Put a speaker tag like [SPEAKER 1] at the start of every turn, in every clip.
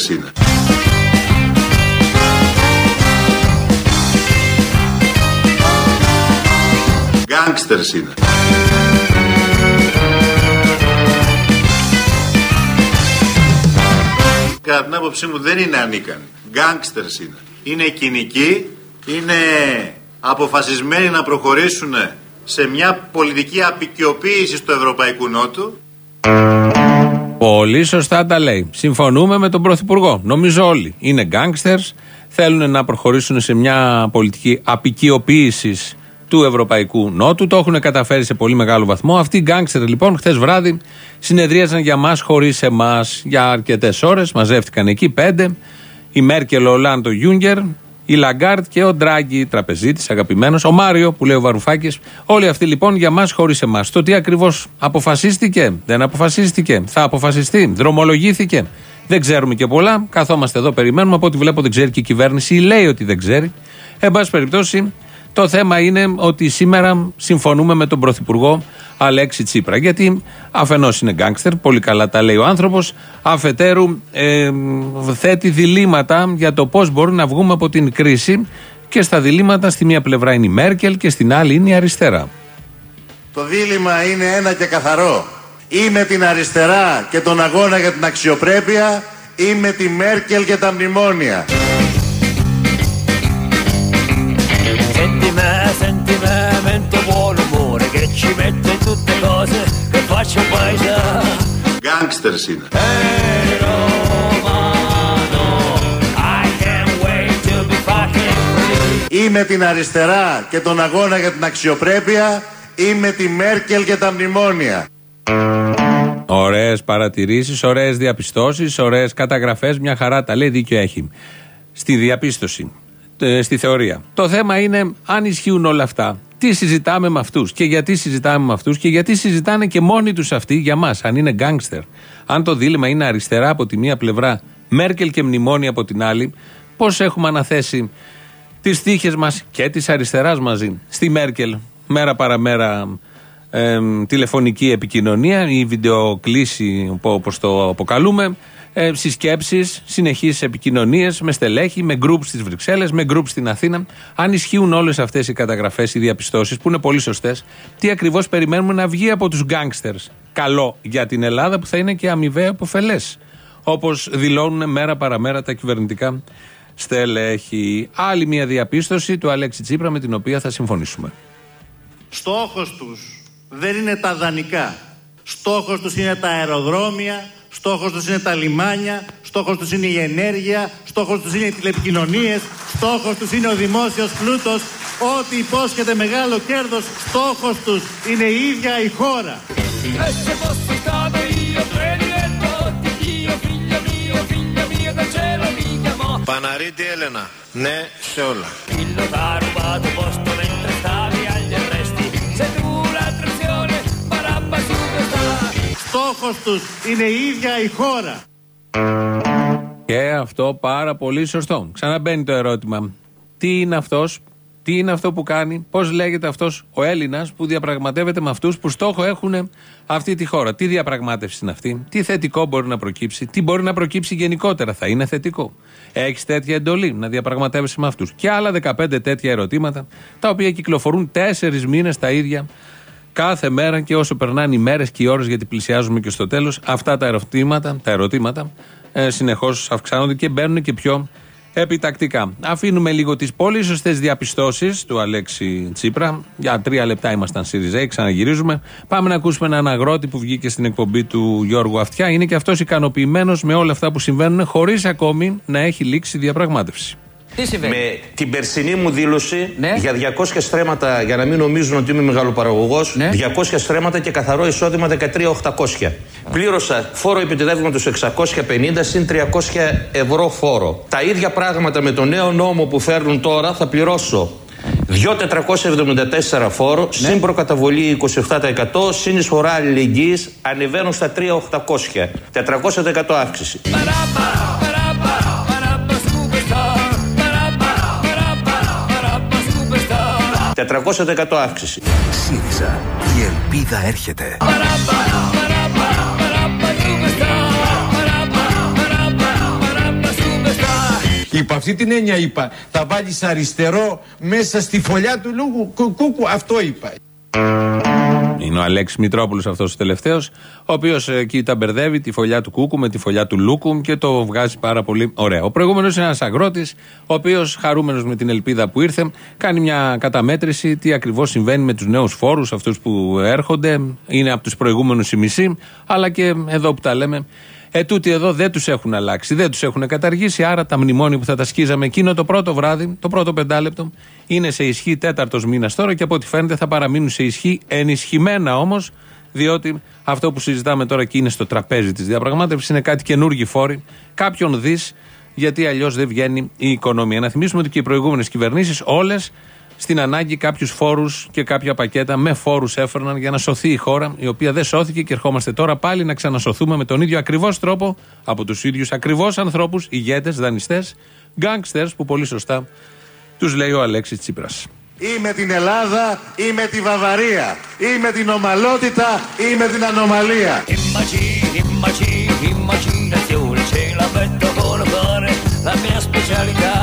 [SPEAKER 1] Γκάνγκστερς είναι. Γκάνγκστερς είναι. Κατά την άποψή μου δεν είναι ανίκανοι. Γκάνγκστερς είναι. Είναι κοινικοί, είναι αποφασισμένοι να προχωρήσουν σε μια πολιτική απεικιοποίηση του Ευρωπαϊκού Νότου.
[SPEAKER 2] Πολύ σωστά τα λέει. Συμφωνούμε με τον Πρωθυπουργό. Νομίζω όλοι. Είναι γκάγκστερς, θέλουν να προχωρήσουν σε μια πολιτική αποικιοποίηση του Ευρωπαϊκού Νότου. Το έχουν καταφέρει σε πολύ μεγάλο βαθμό. Αυτοί οι γκάγκστερ λοιπόν χθες βράδυ συνεδρίαζαν για μας χωρίς εμάς για αρκετές ώρες. Μαζεύτηκαν εκεί πέντε. Η Μέρκελ, ο Ολάντ, ο Γιούνκερ, η Λαγκάρντ και ο Ντράγκη, τραπεζίτης, αγαπημένος, ο Μάριο που λέει ο Βαρουφάκης. Όλοι αυτοί λοιπόν για μας χωρίς εμάς. Το τι ακριβώς αποφασίστηκε, δεν αποφασίστηκε, θα αποφασιστεί, δρομολογήθηκε. Δεν ξέρουμε και πολλά. Καθόμαστε εδώ, περιμένουμε. Από ό,τι βλέπω δεν ξέρει και η κυβέρνηση ή λέει ότι δεν ξέρει. Εν πάση περιπτώσει, το θέμα είναι ότι σήμερα συμφωνούμε με τον Πρωθυπουργό Αλέξη Τσίπρα. Γιατί αφενός είναι γκάγκστερ, πολύ καλά τα λέει ο άνθρωπος, αφετέρου ε, θέτει διλήμματα για το πώς μπορούμε να βγούμε από την κρίση. Και στα διλήμματα, στη μία πλευρά είναι η Μέρκελ και στην άλλη είναι η αριστερά.
[SPEAKER 1] Το δίλημα είναι ένα και καθαρό. Ή με την αριστερά και τον αγώνα για την αξιοπρέπεια ή με τη Μέρκελ και τα μνημόνια.
[SPEAKER 3] Senti me, senti me, mento buon umore che ci mette in tutte cose che faccio paese.
[SPEAKER 1] Γκάγκστερς είναι.
[SPEAKER 3] Hey Romano, I can't wait to be fucking free.
[SPEAKER 1] Ή με την αριστερά και τον αγώνα για την αξιοπρέπεια ή με τη Μέρκελ και τα μνημόνια.
[SPEAKER 2] Ωραίες παρατηρήσεις, ωραίες διαπιστώσεις, ωραίες καταγραφές. Μια χαρά τα λέει, δίκιο έχει. Στη διαπίστωση, ε, στη θεωρία. Το θέμα είναι αν ισχύουν όλα αυτά. Τι συζητάμε με αυτούς και γιατί συζητάμε με αυτούς και γιατί συζητάνε και μόνοι τους αυτοί για μας, αν είναι γκάγκστερ. Αν το δίλημα είναι αριστερά από τη μία πλευρά, Μέρκελ και μνημόνια από την άλλη, πώς έχουμε αναθέσει τις τύχε μας και τη αριστεράς μαζί στη Μέρκελ, μέρα παραμέρα ε, τηλεφωνική επικοινωνία ή βιντεοκλήση όπως το αποκαλούμε ε, συσκέψεις, συνεχείς επικοινωνίες με στελέχη, με γκρουπ στις Βρυξέλλες, με γκρουπ στην Αθήνα. Αν ισχύουν όλες αυτές οι καταγραφές, οι διαπιστώσεις που είναι πολύ σωστές, τι ακριβώς περιμένουμε να βγει από τους γκάγκστερς; Καλό για την Ελλάδα που θα είναι και αμοιβαία αποφελές. Όπως δηλώνουν μέρα παραμέρα τα κυβερνητικά στελέχη. Άλλη μια διαπίστωση του Αλέξη Τσίπρα με την οποία θα συμφωνήσουμε.
[SPEAKER 1] Στόχος τους δεν είναι τα δανεικά. Στόχος τους είναι τα αεροδρόμια, στόχος τους είναι τα λιμάνια, στόχος τους είναι η ενέργεια, στόχος τους είναι οι τηλεπικοινωνίες, στόχος τους είναι ο δημόσιος πλούτος, ό,τι υπόσχεται μεγάλο κέρδος, στόχος τους είναι η ίδια η χώρα.
[SPEAKER 3] E se fossi stato io prediletto di Dio, figlio mio, figlio mio dal cielo mi chiamò.
[SPEAKER 1] Παναρίτη Έλενα, ναι σε όλα. Στόχος τους είναι η ίδια η χώρα.
[SPEAKER 2] Και αυτό πάρα πολύ σωστό. Ξαναμπαίνει το ερώτημα. Τι είναι αυτός, τι είναι αυτό που κάνει, πώς λέγεται αυτός ο Έλληνας που διαπραγματεύεται με αυτούς που στόχο έχουν αυτή τη χώρα. Τι διαπραγμάτευση είναι αυτή, τι θετικό μπορεί να προκύψει, τι μπορεί να προκύψει γενικότερα, θα είναι θετικό. Έχεις τέτοια εντολή να διαπραγματεύεσαι με αυτούς. Και άλλα 15 τέτοια ερωτήματα, τα οποία κυκλοφορούν τέσσερις μήνες τα ίδια κάθε μέρα και όσο περνάνε οι μέρες και οι ώρες, γιατί πλησιάζουμε και στο τέλος, αυτά τα ερωτήματα, τα ερωτήματα ε, συνεχώς αυξάνονται και μπαίνουν και πιο επιτακτικά. Αφήνουμε λίγο τις πολύ σωστές διαπιστώσεις του Αλέξη Τσίπρα. Για τρία λεπτά ήμασταν ΣΥΡΙΖΑ, ξαναγυρίζουμε. Πάμε να ακούσουμε έναν αγρότη που βγήκε στην εκπομπή του Γιώργου Αυτιά. Είναι και αυτός ικανοποιημένος με όλα αυτά που συμβαίνουν, χωρίς ακόμη να έχει λήξει η διαπραγμάτευση.
[SPEAKER 4] Τι συμβαίνει;
[SPEAKER 5] Με την περσινή μου δήλωση
[SPEAKER 4] Ναι.
[SPEAKER 5] για 200 στρέμματα, για να μην νομίζουν ότι είμαι μεγαλοπαραγωγός,
[SPEAKER 4] Ναι.
[SPEAKER 5] 200 στρέμματα και καθαρό εισόδημα 13.800. Πλήρωσα φόρο επιτεδεύματο 650 συν 300 ευρώ φόρο. Τα ίδια πράγματα με το νέο νόμο που φέρνουν τώρα θα πληρώσω 2.474 φόρο,
[SPEAKER 4] Ναι.
[SPEAKER 5] συν προκαταβολή 27%, συν εισφορά αλληλεγγύης, ανεβαίνουν στα 3.800. 400% αύξηση.
[SPEAKER 3] Barabba,
[SPEAKER 5] 400% αύξηση.
[SPEAKER 6] ΣΥΡΙΖΑ. Η ελπίδα έρχεται.
[SPEAKER 3] Barabba, barabba, barabba superstar. Barabba, barabba, barabba
[SPEAKER 4] υπ' αυτή την έννοια είπα, θα βάλεις αριστερό μέσα στη φωλιά του λόγου κούκου, αυτό είπα.
[SPEAKER 2] Είναι ο Αλέξης Μητρόπουλος αυτός ο τελευταίος, ο οποίος εκεί τα μπερδεύει τη φωλιά του Κούκου με τη φωλιά του Λούκου και το βγάζει πάρα πολύ ωραία. Ο προηγούμενος είναι ένας αγρότης, ο οποίος χαρούμενος με την ελπίδα που ήρθε, κάνει μια καταμέτρηση τι ακριβώς συμβαίνει με τους νέους φόρους, αυτούς που έρχονται. Είναι από τους προηγούμενους η μισή, αλλά και εδώ που τα λέμε, ε, τούτοι εδώ δεν τους έχουν αλλάξει, δεν τους έχουν καταργήσει. Άρα τα μνημόνια που θα τα σκίζαμε εκείνο το πρώτο βράδυ, το πρώτο πεντάλεπτο, είναι σε ισχύ τέταρτος μήνας τώρα και από ό,τι φαίνεται θα παραμείνουν σε ισχύ ενισχυμένα όμως, διότι αυτό που συζητάμε τώρα και είναι στο τραπέζι της διαπραγμάτευσης είναι κάτι καινούργιοι φόροι, κάποιον δις, γιατί αλλιώς δεν βγαίνει η οικονομία. Να θυμίσουμε ότι και οι προηγούμενες κυβερνήσεις όλες στην ανάγκη κάποιους φόρους και κάποια πακέτα με φόρους έφερναν για να σωθεί η χώρα, η οποία δεν σώθηκε και ερχόμαστε τώρα πάλι να ξανασωθούμε με τον ίδιο ακριβώς τρόπο από τους ίδιους ακριβώς ανθρώπους, ηγέτες, δανειστές, γκάγκστερ που πολύ σωστά τους λέει ο Αλέξης Τσίπρας.
[SPEAKER 1] Ή με την Ελλάδα ή με τη Βαβαρία. Ή με την ομαλότητα ή με την ανομαλία.
[SPEAKER 3] Immagini, immagini, immaginazione, ce la metto con fare la mia specialità.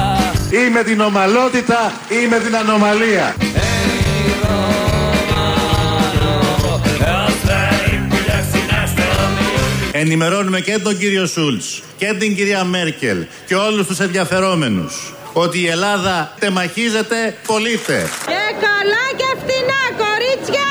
[SPEAKER 1] Ή με την ομαλότητα ή με την ανομαλία. Ενημερώνουμε και τον κύριο Σούλτς και την κυρία Μέρκελ και όλους τους ενδιαφερόμενους ότι η Ελλάδα τεμαχίζεται, πωλείται.
[SPEAKER 7] Και καλά και φτηνά, κορίτσια!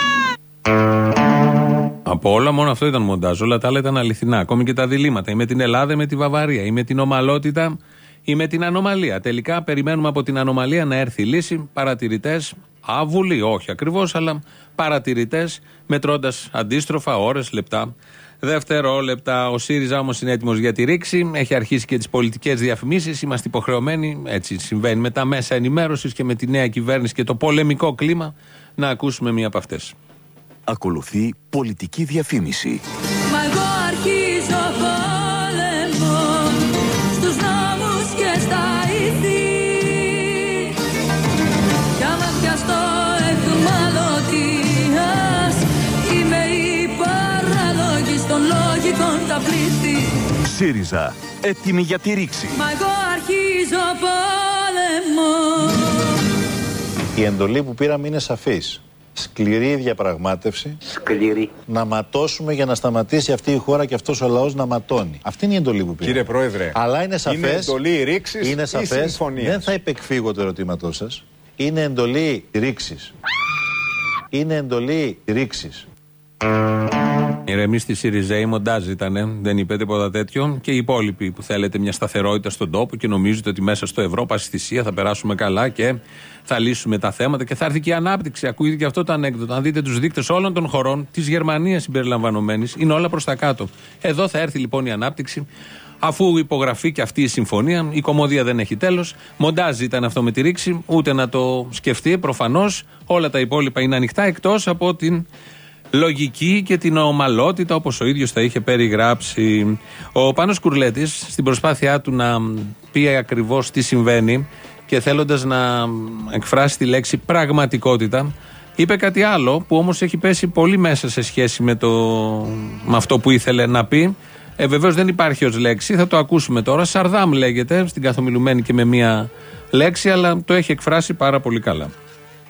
[SPEAKER 2] Από όλα μόνο αυτό ήταν μοντάζ. Όλα τα άλλα ήταν αληθινά. Ακόμη και τα διλήμματα. Ή με την Ελλάδα ή με τη Βαβαρία. Ή με την ομαλότητα ή με την ανομαλία. Τελικά περιμένουμε από την ανομαλία να έρθει η λύση. Παρατηρητές, άβουλοι, όχι ακριβώς, αλλά παρατηρητές, μετρώντας αντίστροφα ώρες, λεπτά, δευτερόλεπτα. Ο ΣΥΡΙΖΑ όμως είναι έτοιμος για τη ρήξη. Έχει αρχίσει και τις πολιτικές διαφημίσεις. Είμαστε υποχρεωμένοι, έτσι συμβαίνει, με τα μέσα ενημέρωσης και με τη νέα κυβέρνηση και το πολεμικό κλίμα, να ακούσουμε μία από αυτές.
[SPEAKER 6] Ακολουθεί πολιτική διαφήμιση. ΣΥΡΙΖΑ. Έτοιμη για τη ρήξη.
[SPEAKER 7] Μα εγώ αρχίζω πόλεμο
[SPEAKER 8] Η εντολή που πήραμε είναι σαφής. Σκληρή διαπραγμάτευση.
[SPEAKER 9] Σκληρή.
[SPEAKER 8] Να ματώσουμε για να σταματήσει αυτή η χώρα και αυτός ο λαός να ματώνει. Αυτή είναι η εντολή που πήραμε.
[SPEAKER 10] Κύριε Πρόεδρε,
[SPEAKER 8] Αλλά είναι σαφές.
[SPEAKER 10] είναι εντολή ρήξης
[SPEAKER 8] είναι
[SPEAKER 10] ή
[SPEAKER 8] σαφές,
[SPEAKER 10] συμφωνίας;
[SPEAKER 8] Δεν θα υπεκφύγω το ερωτήματό σας. Είναι εντολή ρήξης. Είναι εντολή ρήξης.
[SPEAKER 2] Ηρεμεί στη ΣΥΡΙΖΑ, μοντάζ ήταν, δεν είπε τίποτα τέτοιο. Και οι υπόλοιποι που θέλετε μια σταθερότητα στον τόπο και νομίζετε ότι μέσα στο ευρώ, πάση θυσία, θα περάσουμε καλά και θα λύσουμε τα θέματα και θα έρθει και η ανάπτυξη. Ακούγεται και αυτό το ανέκδοτο. Αν δείτε τους δείκτες όλων των χωρών, της Γερμανίας συμπεριλαμβανομένης, είναι όλα προς τα κάτω. Εδώ θα έρθει λοιπόν η ανάπτυξη. Αφού υπογραφεί και αυτή η συμφωνία, η κομμωδία δεν έχει τέλος. Μοντάζ ήταν αυτό με τη ρήξη, ούτε να το σκεφτεί προφανώς. Όλα τα υπόλοιπα είναι ανοιχτά εκτός από την λογική και την ομαλότητα όπως ο ίδιος τα είχε περιγράψει. Ο Πάνος Κουρλέτης στην προσπάθειά του να πει ακριβώς τι συμβαίνει και θέλοντας να εκφράσει τη λέξη πραγματικότητα, είπε κάτι άλλο που όμως έχει πέσει πολύ μέσα σε σχέση με, το, με αυτό που ήθελε να πει. Ε, Βεβαίως δεν υπάρχει ως λέξη, θα το ακούσουμε τώρα. Σαρδάμ λέγεται, στην καθομιλουμένη και με μία λέξη, αλλά το έχει εκφράσει πάρα πολύ καλά.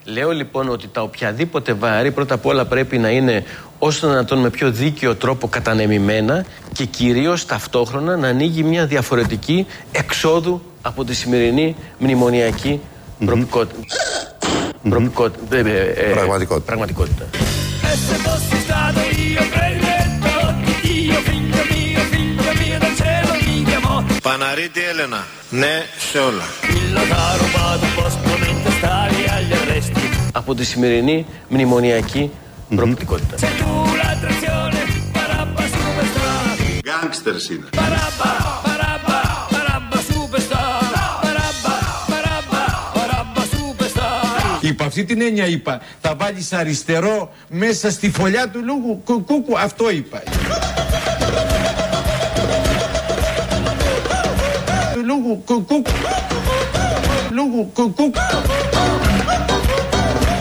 [SPEAKER 9] Λέω λοιπόν ότι τα οποιαδήποτε βαρύ πρώτα απ' όλα πρέπει να είναι όσο να δυνατόν με πιο δίκαιο τρόπο κατανεμημένα και κυρίως ταυτόχρονα να ανοίγει μια διαφορετική εξόδου από τη σημερινή μνημονιακή προπικότητα. Προπικότητα. ε, ε, ε,
[SPEAKER 10] Πραγματικότητα.
[SPEAKER 9] πραγματικότητα.
[SPEAKER 3] E se fossi stato io predetto, io figlio mio, figlio mio dal cielo mi chiamò.
[SPEAKER 1] Παναρίτη Έλενα. Ναι σε όλα.
[SPEAKER 9] Από τη σημερινή μνημονιακή προπικότητα.
[SPEAKER 3] Sei tu l'attrazione, parabba superstar.
[SPEAKER 1] Γκάγκστερς είναι.
[SPEAKER 3] Parabba, parabba, parabba superstar. Parabba, parabba, parabba superstar.
[SPEAKER 4] Υπ' αυτή την έννοια είπα, θα βάλεις αριστερό μέσα στη φωλιά του λόγου κούκου, αυτό είπα. Του λόγου κούκου. Λόγου κούκου.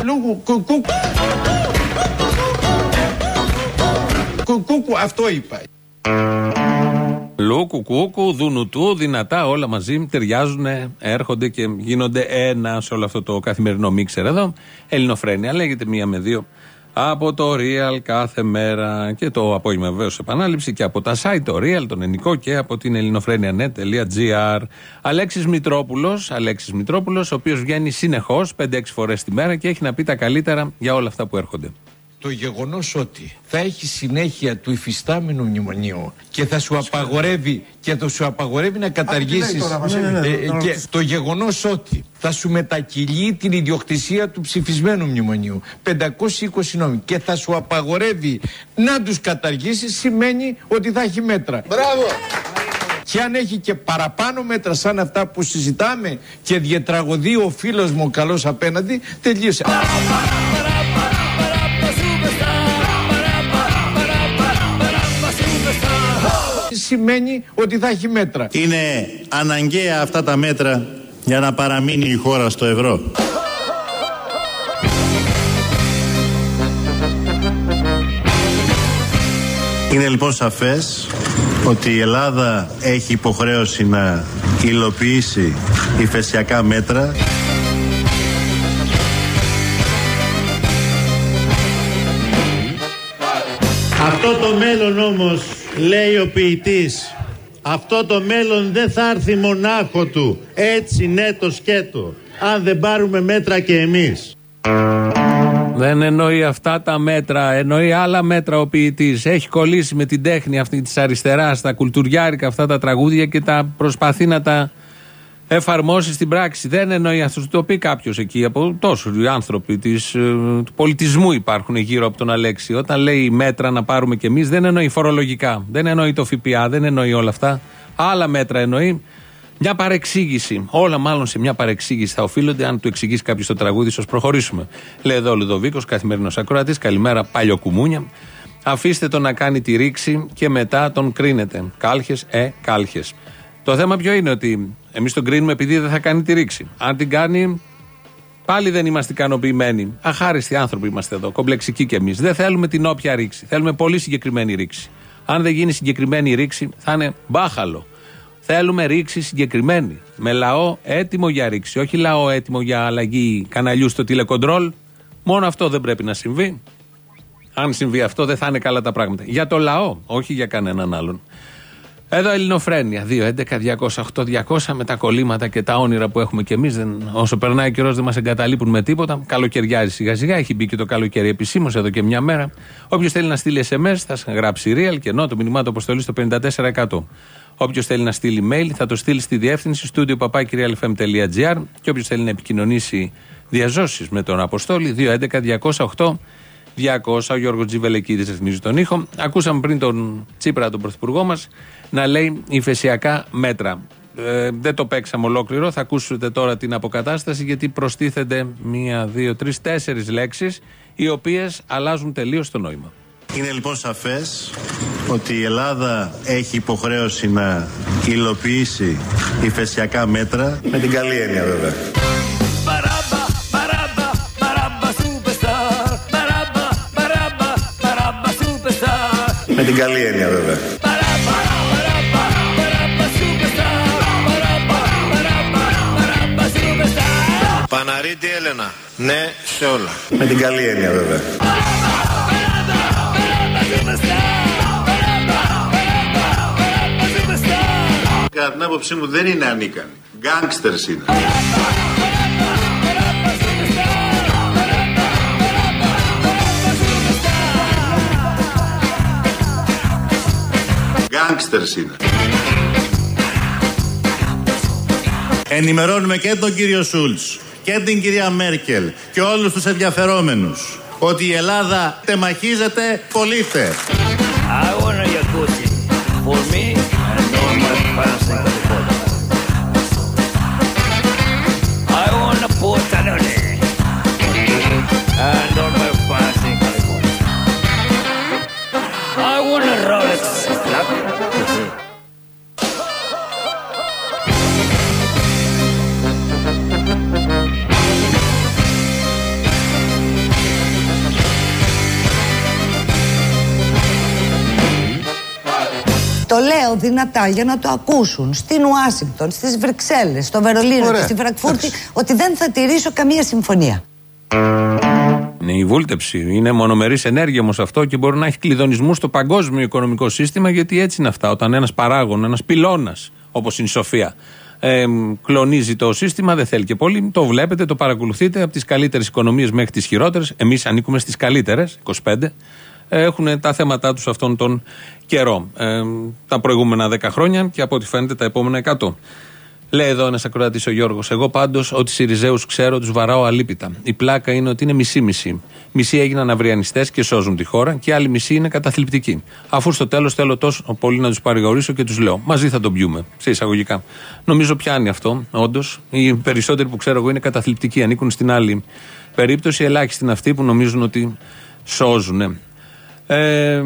[SPEAKER 4] Λόγου κούκου. Κούκου, αυτό είπα.
[SPEAKER 2] Λούκου, κούκου, δουνουτού, δυνατά, όλα μαζί ταιριάζουν, έρχονται και γίνονται ένα σε όλο αυτό το καθημερινό μίξερ εδώ. Ελληνοφρένια λέγεται μία με δύο από το Real κάθε μέρα και το απόγευμα βεβαίως επανάληψη και από τα site το Real, τον ελληνικό και από την ελληνοφρένια.net.gr. Αλέξης Μητρόπουλος, Αλέξης Μητρόπουλος, ο οποίος βγαίνει συνεχώς 5-6 φορές τη μέρα και έχει να πει τα καλύτερα για όλα αυτά που έρχονται.
[SPEAKER 4] Το γεγονός ότι θα έχει συνέχεια του υφιστάμενου μνημονίου και θα σου απαγορεύει και θα σου απαγορεύει να καταργήσεις. και το γεγονός ότι θα σου μετακυλεί την ιδιοκτησία του ψηφισμένου μνημονίου 520 νόμοι και θα σου απαγορεύει να τους καταργήσεις σημαίνει ότι θα έχει μέτρα. Μπράβο! Και αν έχει και παραπάνω μέτρα σαν αυτά που συζητάμε και διατραγωδεί ο φίλος μου ο καλός απέναντι, τελείωσε. Σημαίνει ότι θα έχει μέτρα.
[SPEAKER 1] Είναι αναγκαία αυτά τα μέτρα για να παραμείνει η χώρα στο ευρώ. Είναι λοιπόν σαφές ότι η Ελλάδα έχει υποχρέωση να υλοποιήσει υφεσιακά μέτρα Αυτό το μέλλον όμως, λέει ο ποιητής, αυτό το μέλλον δεν θα έρθει μονάχο του, έτσι ναι το σκέτο, αν δεν πάρουμε μέτρα και εμείς.
[SPEAKER 2] Δεν εννοεί αυτά τα μέτρα, εννοεί άλλα μέτρα ο ποιητής. Έχει κολλήσει με την τέχνη αυτή της αριστεράς, τα κουλτουριάρικα αυτά τα τραγούδια και τα προσπαθεί να τα εφαρμόσει στην πράξη. Δεν εννοεί αυτό. Το πει κάποιος εκεί από τόσους οι άνθρωποι της, ε, του πολιτισμού υπάρχουν γύρω από τον Αλέξη. Όταν λέει μέτρα να πάρουμε κι εμείς, δεν εννοεί φορολογικά. Δεν εννοεί το ΦΠΑ, δεν εννοεί όλα αυτά. Άλλα μέτρα εννοεί. Μια παρεξήγηση. Όλα μάλλον σε μια παρεξήγηση θα οφείλονται αν του εξηγήσει κάποιος το τραγούδι. Σα προχωρήσουμε. Λέει εδώ ο Λουδοβίκος, καθημερινός ακροατής. Καλημέρα, πάλιο κουμούνια. Αφήστε τον να κάνει τη ρήξη και μετά τον κρίνετε. Κάλχες, ε, κάλχες. Το θέμα ποιο είναι ότι εμείς τον κρίνουμε επειδή δεν θα κάνει τη ρήξη. Αν την κάνει, πάλι δεν είμαστε ικανοποιημένοι. Αχάριστοι άνθρωποι είμαστε εδώ, κομπλεξικοί κι εμείς. Δεν θέλουμε την όποια ρήξη. Θέλουμε πολύ συγκεκριμένη ρήξη. Αν δεν γίνει συγκεκριμένη ρήξη, θα είναι μπάχαλο. Θέλουμε ρήξη συγκεκριμένη. Με λαό έτοιμο για ρήξη. Όχι λαό έτοιμο για αλλαγή καναλιού στο τηλεκοντρόλ. Μόνο αυτό δεν πρέπει να συμβεί. Αν συμβεί αυτό, δεν θα είναι καλά τα πράγματα. Για το λαό, όχι για κανέναν άλλον. Εδώ Ελληνοφρένια. 2.11.208.200 με τα κολλήματα και τα όνειρα που έχουμε κι εμείς. Όσο περνάει ο καιρός δεν μας εγκαταλείπουν με τίποτα. Καλοκαιριάζει σιγά σιγά. Έχει μπει και το καλοκαίρι επισήμως εδώ και μια μέρα. Όποιος θέλει να στείλει SMS θα γράψει real και ενώ το μηνυμά του αποστολή στο 54%. Όποιος θέλει να στείλει mail θα το στείλει στη διεύθυνση studio papakirialfm.gr και όποιος θέλει να επικοινωνήσει διαζώσεις με τον Αποστόλη 2.11.208. 200. Ο Γιώργος Τζιβελεκίδης ρυθμίζει τον ήχο. Ακούσαμε πριν τον Τσίπρα, τον πρωθυπουργό μας, να λέει υφεσιακά μέτρα. Ε, δεν το παίξαμε ολόκληρο. Θα ακούσετε τώρα την αποκατάσταση γιατί προστίθενται μία, δύο, τρεις, τέσσερις λέξεις οι οποίες αλλάζουν τελείως το νόημα.
[SPEAKER 1] Είναι λοιπόν σαφές ότι η Ελλάδα έχει υποχρέωση να υλοποιήσει υφεσιακά μέτρα με την καλή έννοια βέβαια. Την καλή έννοια βέβαια.
[SPEAKER 3] Barabba, barabba, barabba, superstar. Barabba, barabba, barabba, superstar.
[SPEAKER 10] Παναρίτη Έλενα. Ναι σε όλα.
[SPEAKER 1] Με την καλή έννοια βέβαια. Κατά την άποψή μου δεν είναι ανίκανοι. Γκάγκστερς είναι. Γκάγκστερς είναι. Ενημερώνουμε και τον κύριο Σούλτς και την κυρία Μέρκελ και όλους τους ενδιαφερόμενους ότι η Ελλάδα τεμαχίζεται, πωλείται.
[SPEAKER 3] I want
[SPEAKER 11] λέω δυνατά για να το ακούσουν στην Ουάσιγκτον, στις Βρυξέλλες, στο Βερολίνο
[SPEAKER 12] Ωραία.
[SPEAKER 11] και στη Φραγκφούρτη ότι δεν θα τηρήσω καμία συμφωνία.
[SPEAKER 2] Είναι η βούλτεψη. Είναι μονομερής ενέργεια όμω αυτό και μπορεί να έχει κλειδονισμούς στο παγκόσμιο οικονομικό σύστημα γιατί έτσι είναι αυτά. Όταν ένας παράγων, ένας πυλώνας, όπως είναι η Σοφία, ε, κλονίζει το σύστημα, δεν θέλει και πολύ. Το βλέπετε, το παρακολουθείτε από τις καλύτερες οικονομίες μέχρι τις χειρότερες. Εμείς ανήκουμε στις καλύτερες, 25. Έχουν τα θέματα τους αυτόν τον καιρό. Ε, τα προηγούμενα 10 χρόνια και από ό,τι φαίνεται τα επόμενα 100. Λέει εδώ ένας ακροατής ο Γιώργος. Εγώ πάντως, ό,τι Σιριζέους ξέρω, τους βαράω αλίπητα. Η πλάκα είναι ότι είναι μισή-μισή. Μισοί έγιναν αυριανιστές και σώζουν τη χώρα και άλλοι μισοί είναι καταθλιπτικοί. Αφού στο τέλος θέλω τόσο πολύ να τους παρηγορήσω και τους λέω: Μαζί θα τον πιούμε. Σε εισαγωγικά. Νομίζω πιάνει αυτό, όντως. Οι περισσότεροι που ξέρω εγώ είναι καταθλιπτικοί. Ανήκουν στην άλλη περίπτωση. Ελάχιστοι είναι αυτοί που νομίζουν ότι σώζουν. Ε,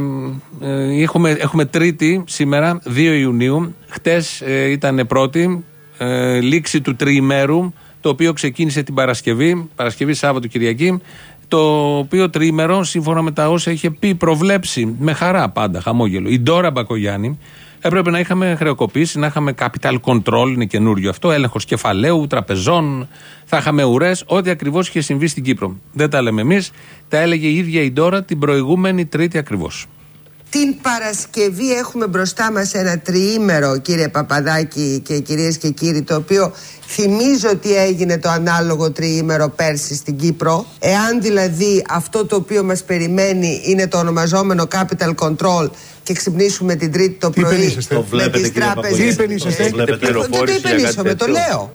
[SPEAKER 2] ε, έχουμε, έχουμε Τρίτη σήμερα, 2 Ιουνίου. Χτες ε, ήταν πρώτη, ε, λήξη του τριημέρου, το οποίο ξεκίνησε την Παρασκευή, Παρασκευή, Σάββατο, Κυριακή. Το οποίο τριήμερο, σύμφωνα με τα όσα είχε πει, προβλέψει με χαρά πάντα, χαμόγελο. Η Ντόρα Μπακογιάννη έπρεπε να είχαμε χρεοκοπήσει, να είχαμε capital control, είναι καινούριο αυτό, έλεγχος κεφαλαίου, τραπεζών, θα είχαμε ουρές, ό,τι ακριβώς είχε συμβεί στην Κύπρο. Δεν τα λέμε εμείς, τα έλεγε η ίδια η Ντόρα την προηγούμενη Τρίτη ακριβώς.
[SPEAKER 13] Την Παρασκευή έχουμε μπροστά μας ένα τριήμερο κύριε Παπαδάκη και κυρίες και κύριοι το οποίο θυμίζω ότι έγινε το ανάλογο τριήμερο πέρσι στην Κύπρο εάν δηλαδή αυτό το οποίο μας περιμένει είναι το ονομαζόμενο capital control και ξυπνήσουμε την τρίτη το πρωί
[SPEAKER 12] υπενήσεστε; Το
[SPEAKER 13] με
[SPEAKER 12] βλέπετε,
[SPEAKER 13] τις
[SPEAKER 12] κύριε
[SPEAKER 13] τράπεζες
[SPEAKER 12] Παπαδάκη. Τι υπενήσεστε;
[SPEAKER 13] Δεν
[SPEAKER 12] Βλέπετε
[SPEAKER 13] το
[SPEAKER 12] πληροφόρηση για κάτι
[SPEAKER 13] υπενήσωμαι, το
[SPEAKER 12] τέτοιο;
[SPEAKER 13] λέω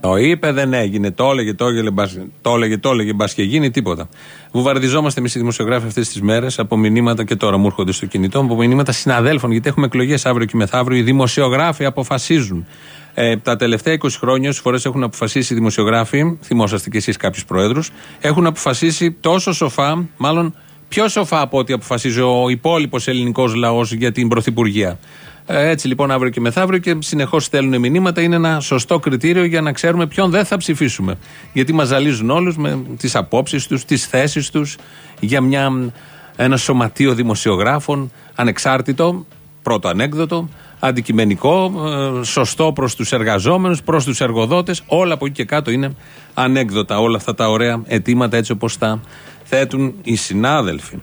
[SPEAKER 2] Το είπε, δεν έγινε. Το έλεγε, το έλεγε, μπας- το έλεγε, το έλεγε, μπας και γίνει τίποτα. Βουβαρδιζόμαστε εμείς οι δημοσιογράφοι αυτές τις μέρες από μηνύματα και τώρα μου έρχονται στο κινητό μου από μηνύματα συναδέλφων, γιατί έχουμε εκλογές αύριο και μεθαύριο. Οι δημοσιογράφοι αποφασίζουν. Ε, τα τελευταία 20 χρόνια, όσες φορές έχουν αποφασίσει οι δημοσιογράφοι, θυμόσαστε κι εσείς κάποιους προέδρου, έχουν αποφασίσει τόσο σοφά, μάλλον πιο σοφά από ό,τι αποφασίζει ο υπόλοιπος ελληνικός λαός για την πρωθυπουργία; Ε, Έτσι λοιπόν αύριο και μεθαύριο και συνεχώς στέλνουν μηνύματα. Είναι ένα σωστό κριτήριο για να ξέρουμε ποιον δεν θα ψηφίσουμε. Γιατί μας ζαλίζουν όλους με τις απόψεις τους, τις θέσεις τους για μια, ένα σωματείο δημοσιογράφων ανεξάρτητο, πρώτο ανέκδοτο, αντικειμενικό, ε, σωστό προς τους εργαζόμενους, προς τους εργοδότες. Όλα από εκεί και κάτω είναι ανέκδοτα. Όλα αυτά τα ωραία αιτήματα έτσι όπως τα θέτουν οι συνάδελφοι.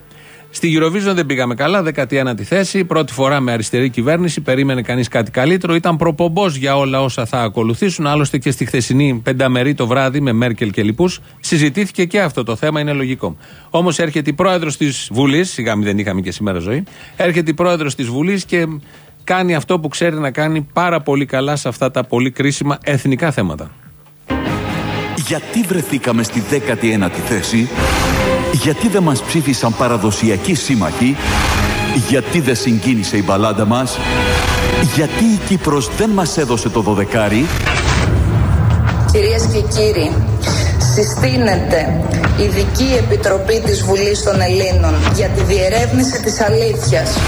[SPEAKER 2] Στη Eurovision δεν πήγαμε καλά, 19η θέση. Πρώτη φορά με αριστερή κυβέρνηση. Περίμενε κανείς κάτι καλύτερο. Ήταν προπομπός για όλα όσα θα ακολουθήσουν. Άλλωστε και στη χθεσινή πενταμερή το βράδυ με Μέρκελ και λοιπούς συζητήθηκε και αυτό το θέμα. Είναι λογικό. Όμως έρχεται η πρόεδρος της Βουλής, σιγά μην δεν είχαμε και σήμερα ζωή. Έρχεται η πρόεδρος της Βουλής και κάνει αυτό που ξέρει να κάνει πάρα πολύ καλά σε αυτά τα πολύ κρίσιμα εθνικά θέματα.
[SPEAKER 6] Γιατί βρεθήκαμε στη 19η θέση, γιατί δεν μας ψήφισαν παραδοσιακοί σύμμαχοι, γιατί δεν συγκίνησε η μπαλάντα μας, γιατί η Κύπρος δεν μας έδωσε το δωδεκάρι,
[SPEAKER 14] Κυρίες και κύριοι, συστήνεται ειδική επιτροπή της Βουλής των Ελλήνων για τη διερεύνηση της αλήθειας.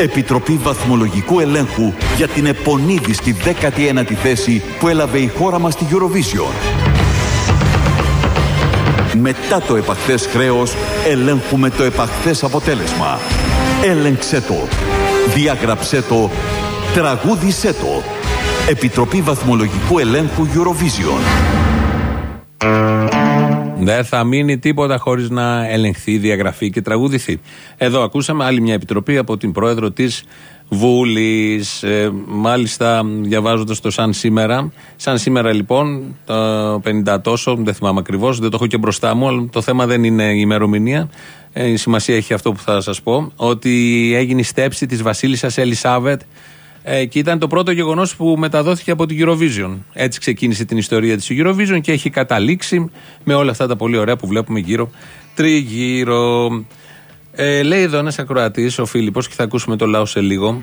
[SPEAKER 6] Επιτροπή Βαθμολογικού Ελέγχου για την επονίδιστη 19η θέση που έλαβε η χώρα μας στη Eurovision. Μετά το επαχθές χρέος, ελέγχουμε το επαχθές αποτέλεσμα. Έλεγξε το. Διάγραψέ το. Τραγούδισέ το. Επιτροπή Βαθμολογικού Ελέγχου Eurovision.
[SPEAKER 2] Δεν θα μείνει τίποτα χωρίς να ελεγχθεί, διαγραφεί και τραγουδηθεί. Εδώ ακούσαμε άλλη μια επιτροπή από την πρόεδρο της Βούλης. Ε, μάλιστα, διαβάζοντας το σαν σήμερα. Σαν σήμερα, λοιπόν, το 50 τόσο, δεν θυμάμαι ακριβώς, δεν το έχω και μπροστά μου, αλλά το θέμα δεν είναι η ημερομηνία. Ε, η σημασία έχει αυτό που θα σας πω. Ότι έγινε η στέψη της Βασίλισσας Ελισάβετ ε, και ήταν το πρώτο γεγονός που μεταδόθηκε από την Eurovision. Έτσι ξεκίνησε την ιστορία της Eurovision και έχει καταλήξει με όλα αυτά τα πολύ ωραία που βλέπουμε γύρω τριγύρω. Ε, λέει εδώ ένας ακροατής, ο Φίλιππος, και θα ακούσουμε το λαό σε λίγο.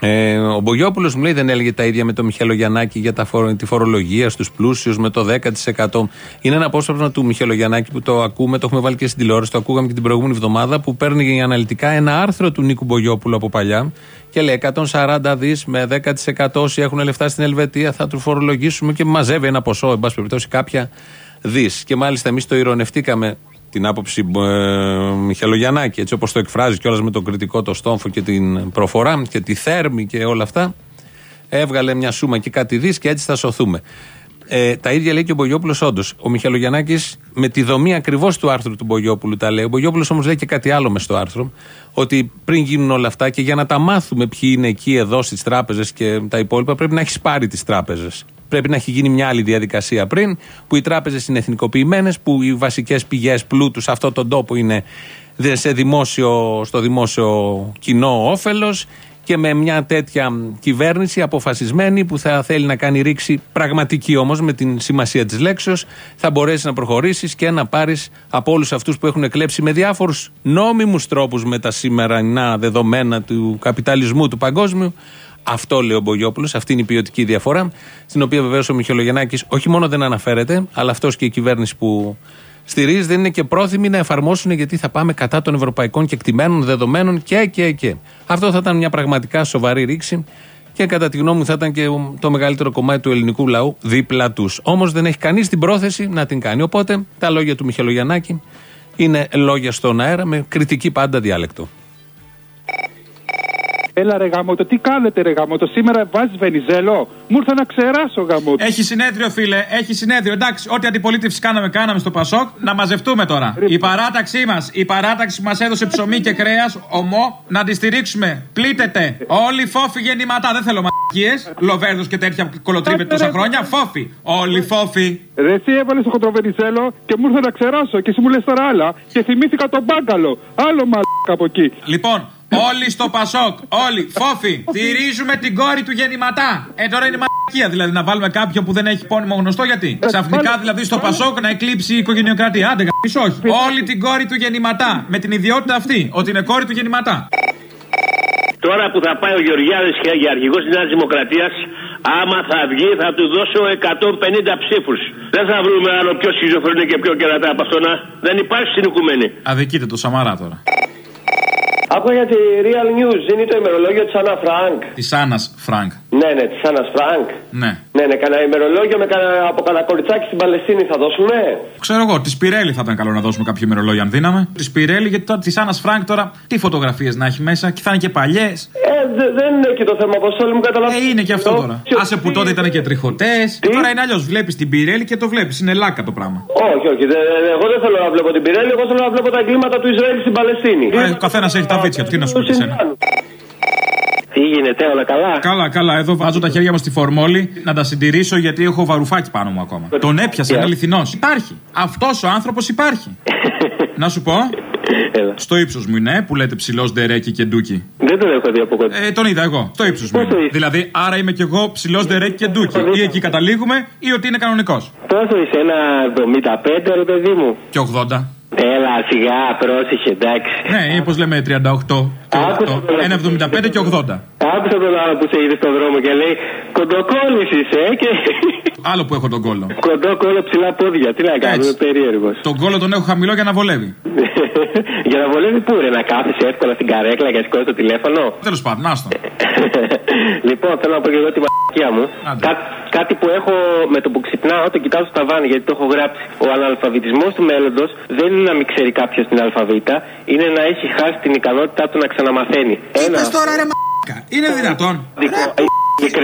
[SPEAKER 2] Ε, ο Μπογιόπουλος μου λέει δεν έλεγε τα ίδια με τον Μιχέλο Γιαννάκη για τα φορο, τη φορολογία στους πλούσιους με το 10%. Είναι ένα απόσπασμα του Μιχέλο Γιαννάκη που το ακούμε, το έχουμε βάλει και στην τηλεόραση, το ακούγαμε και την προηγούμενη εβδομάδα, που παίρνει αναλυτικά ένα άρθρο του Νίκου Μπογιόπουλου από παλιά και λέει 140 δις με 10% όσοι έχουν λεφτά στην Ελβετία θα τους φορολογήσουμε και μαζεύει ένα ποσό, εν πάση περιπτώσει, κάποια δις. Και μάλιστα εμείς το ηρωνευτήκαμε την άποψη ε, Μιχαλογιαννάκη, έτσι όπως το εκφράζει κιόλας με τον κριτικό το στόμφο και την προφορά και τη θέρμη και όλα αυτά. Έβγαλε μια σούμα και κάτι δι και έτσι θα σωθούμε. Ε, τα ίδια λέει και ο Μπογιόπουλος, όντως. Ο Μιχαλογιαννάκης με τη δομή ακριβώς του άρθρου του Μπογιόπουλου τα λέει. Ο Μπογιόπουλος όμως λέει και κάτι άλλο μες στο άρθρο. Ότι πριν γίνουν όλα αυτά και για να τα μάθουμε ποιοι είναι εκεί εδώ στις τράπεζες και τα υπόλοιπα, πρέπει να έχεις πάρει τις τράπεζες. Πρέπει να έχει γίνει μια άλλη διαδικασία πριν, που οι τράπεζες είναι εθνικοποιημένες, που οι βασικές πηγές πλούτους σε αυτόν τον τόπο είναι σε δημόσιο, στο δημόσιο κοινό όφελος και με μια τέτοια κυβέρνηση αποφασισμένη που θα θέλει να κάνει ρήξη πραγματική όμως με την σημασία της λέξεως, θα μπορέσεις να προχωρήσεις και να πάρεις από όλους αυτούς που έχουν εκλέψει με διάφορους νόμιμους τρόπους με τα σημερινά δεδομένα του καπιταλισμού του παγκόσμιου. Αυτό λέει ο Μπογιόπουλος, αυτή είναι η ποιοτική διαφορά, στην οποία βεβαίως ο Μιχελογεννάκη όχι μόνο δεν αναφέρεται, αλλά αυτός και η κυβέρνηση που στηρίζει δεν είναι και πρόθυμοι να εφαρμόσουν γιατί θα πάμε κατά των ευρωπαϊκών κεκτημένων δεδομένων και, και, και. Αυτό θα ήταν μια πραγματικά σοβαρή ρήξη και κατά τη γνώμη μου θα ήταν και το μεγαλύτερο κομμάτι του ελληνικού λαού δίπλα τους. Όμως δεν έχει κανείς την πρόθεση να την κάνει. Οπότε τα λόγια του Μιχελογιαννάκη είναι λόγια στον αέρα με κριτική πάντα διάλεκτο.
[SPEAKER 12] Έλα ρε γαμότο, τι κάνετε ρε γαμότο, σήμερα βάζεις βενιζέλο; Μου ήρθε να ξεράσω γαμότο.
[SPEAKER 15] Έχει συνέδριο, φίλε, έχει συνέδριο. Εντάξει, ό,τι αντιπολίτευση κάναμε, κάναμε στο Πασόκ, να μαζευτούμε τώρα. Η παράταξή μας, η παράταξη που μας έδωσε ψωμί και κρέας, ομό, να τη στηρίξουμε. Πλήτεται. Όλοι φόφοι γεννηματά, δεν θέλω μαλακίες. Λοβέρδος και τέτοια κολοτρίβεται τόσα χρόνια. Φόφοι. Όλοι φόφοι.
[SPEAKER 12] Ρε, εσύ έβαλες το χοντροβενιζέλο και μου ήρθε να ξεράσω και εσύ μου λες τώρα άλλα. Και θυμήθηκα τον μπάγκαλο. Άλλο μαλάκα από εκεί.
[SPEAKER 15] Λοιπόν, Όλοι στο Πασόκ, όλοι, φόφοι, στηρίζουμε την κόρη του γεννηματά. Ε, τώρα είναι μαλακία δηλαδή να βάλουμε κάποιον που δεν έχει πόνιμο γνωστό γιατί. Ξαφνικά δηλαδή στο Πασόκ να εκλείψει η οικογενειοκρατία. Άντε, γαμπής, όχι. Όλη την κόρη του γεννηματά. Με την ιδιότητα αυτή, ότι είναι κόρη του γεννηματά.
[SPEAKER 16] Τώρα που θα πάει ο Γεωργιάδης για αρχηγός της Νέας Δημοκρατίας, άμα θα βγει θα του δώσω 150 ψήφους. Δεν θα βρούμε άλλο πιο σχιζοφρενή και πιο κερατά από αυτό να. Δεν υπάρχει στην οικουμένη.
[SPEAKER 15] Αδικείτε το Σαμαρά τώρα.
[SPEAKER 17] Άκουγα για τη Real News, είναι το ημερολόγιο της Άννα Φρανκ.
[SPEAKER 15] Της Άννας Φρανκ.
[SPEAKER 17] Ναι, ναι, της Άννας Φρανκ.
[SPEAKER 15] Ναι.
[SPEAKER 17] Ναι, ναι, κανένα ημερολόγιο με κανένα από κανένα κοριτσάκι στην Παλαιστίνη θα δώσουμε.
[SPEAKER 15] Ξέρω εγώ, της Pirelli θα ήταν καλό να δώσουμε κάποιο ημερολόγιο αν δίναμε. Της Pirelli, γιατί τώρα της Άννας Φρανκ τώρα τι φωτογραφίες να έχει μέσα και θα είναι και παλιές.
[SPEAKER 17] Ε, δε, δεν είναι και το θέμα, πώ όλοι μου καταλαβαίνω.
[SPEAKER 15] Ε, είναι και αυτό τώρα. Άσε που τότε ήταν και τριχωτές. Και τώρα είναι αλλιώς. Βλέπεις την Πιρέλη και το βλέπεις. Είναι λάκα το πράγμα.
[SPEAKER 17] Όχι, όχι. Δε, εγώ δεν θέλω να βλέπω την Πιρέλη, εγώ θέλω να βλέπω τα εγκλήματα του Ισραήλ στην Παλαιστίνη.
[SPEAKER 15] Ε, ο καθένας έχει τα βίτσια του. Τι να σου πει εσένα.
[SPEAKER 17] Τι γίνεται, όλα καλά;
[SPEAKER 15] Καλά, καλά. Εδώ βάζω τα χέρια μου στη φορμόλη να τα συντηρήσω γιατί έχω βαρουφάκι πάνω μου ακόμα. Τον έπιασε, είναι αληθινός. Υπάρχει. Αυτός ο άνθρωπος υπάρχει. να σου πω. Στο ύψος μου είναι, που λέτε ψηλός ντερέκι και ντούκι.
[SPEAKER 17] Δεν τον έχω δει από κοντά.
[SPEAKER 15] Ε, τον είδα εγώ. Στο ύψος μου. είναι. Δηλαδή, άρα είμαι κι εγώ ψηλός ντερέκι και ντούκι. Ή εκεί καταλήγουμε, ή ότι είναι κανονικός.
[SPEAKER 17] Πόσο είσαι, ένα 75 ρε παιδί μου.
[SPEAKER 15] Και 80.
[SPEAKER 17] Έλα, σιγά, πρόσεχε, εντάξει.
[SPEAKER 15] Ναι, πώ λέμε 38 και 8. Ένα 75 και 80.
[SPEAKER 17] Άκουσα τον άλλο που σε είδε στον δρόμο και λέει Κοντοκόλλη είσαι, ε, και.
[SPEAKER 15] Άλλο που έχω τον κόλλο.
[SPEAKER 17] Κοντό κόλλο ψηλά πόδια. Τι να κάνω, είμαι περίεργος.
[SPEAKER 15] Τον κόλλο τον έχω χαμηλό για να βολεύει.
[SPEAKER 17] για να βολεύει πού, ρε, να κάθεσαι εύκολα στην καρέκλα και να σηκώσει το τηλέφωνο;
[SPEAKER 15] Τέλος πάντων, άστο.
[SPEAKER 17] λοιπόν, θέλω να πω και εγώ τη μαλακία μου. Κά, κάτι που έχω με το που ξυπνάω, το κοιτάζω στα βάνη γιατί το έχω γράψει. Ο αναλφαβητισμός του μέλλοντος δεν είναι να μην ξέρει κάποιος την αλφαβήτα, είναι να έχει χάσει την ικανότητά του να ξαναμαθαίνει.
[SPEAKER 15] Ένα. τώρα ρε μαλάκα. Είναι δυνατόν.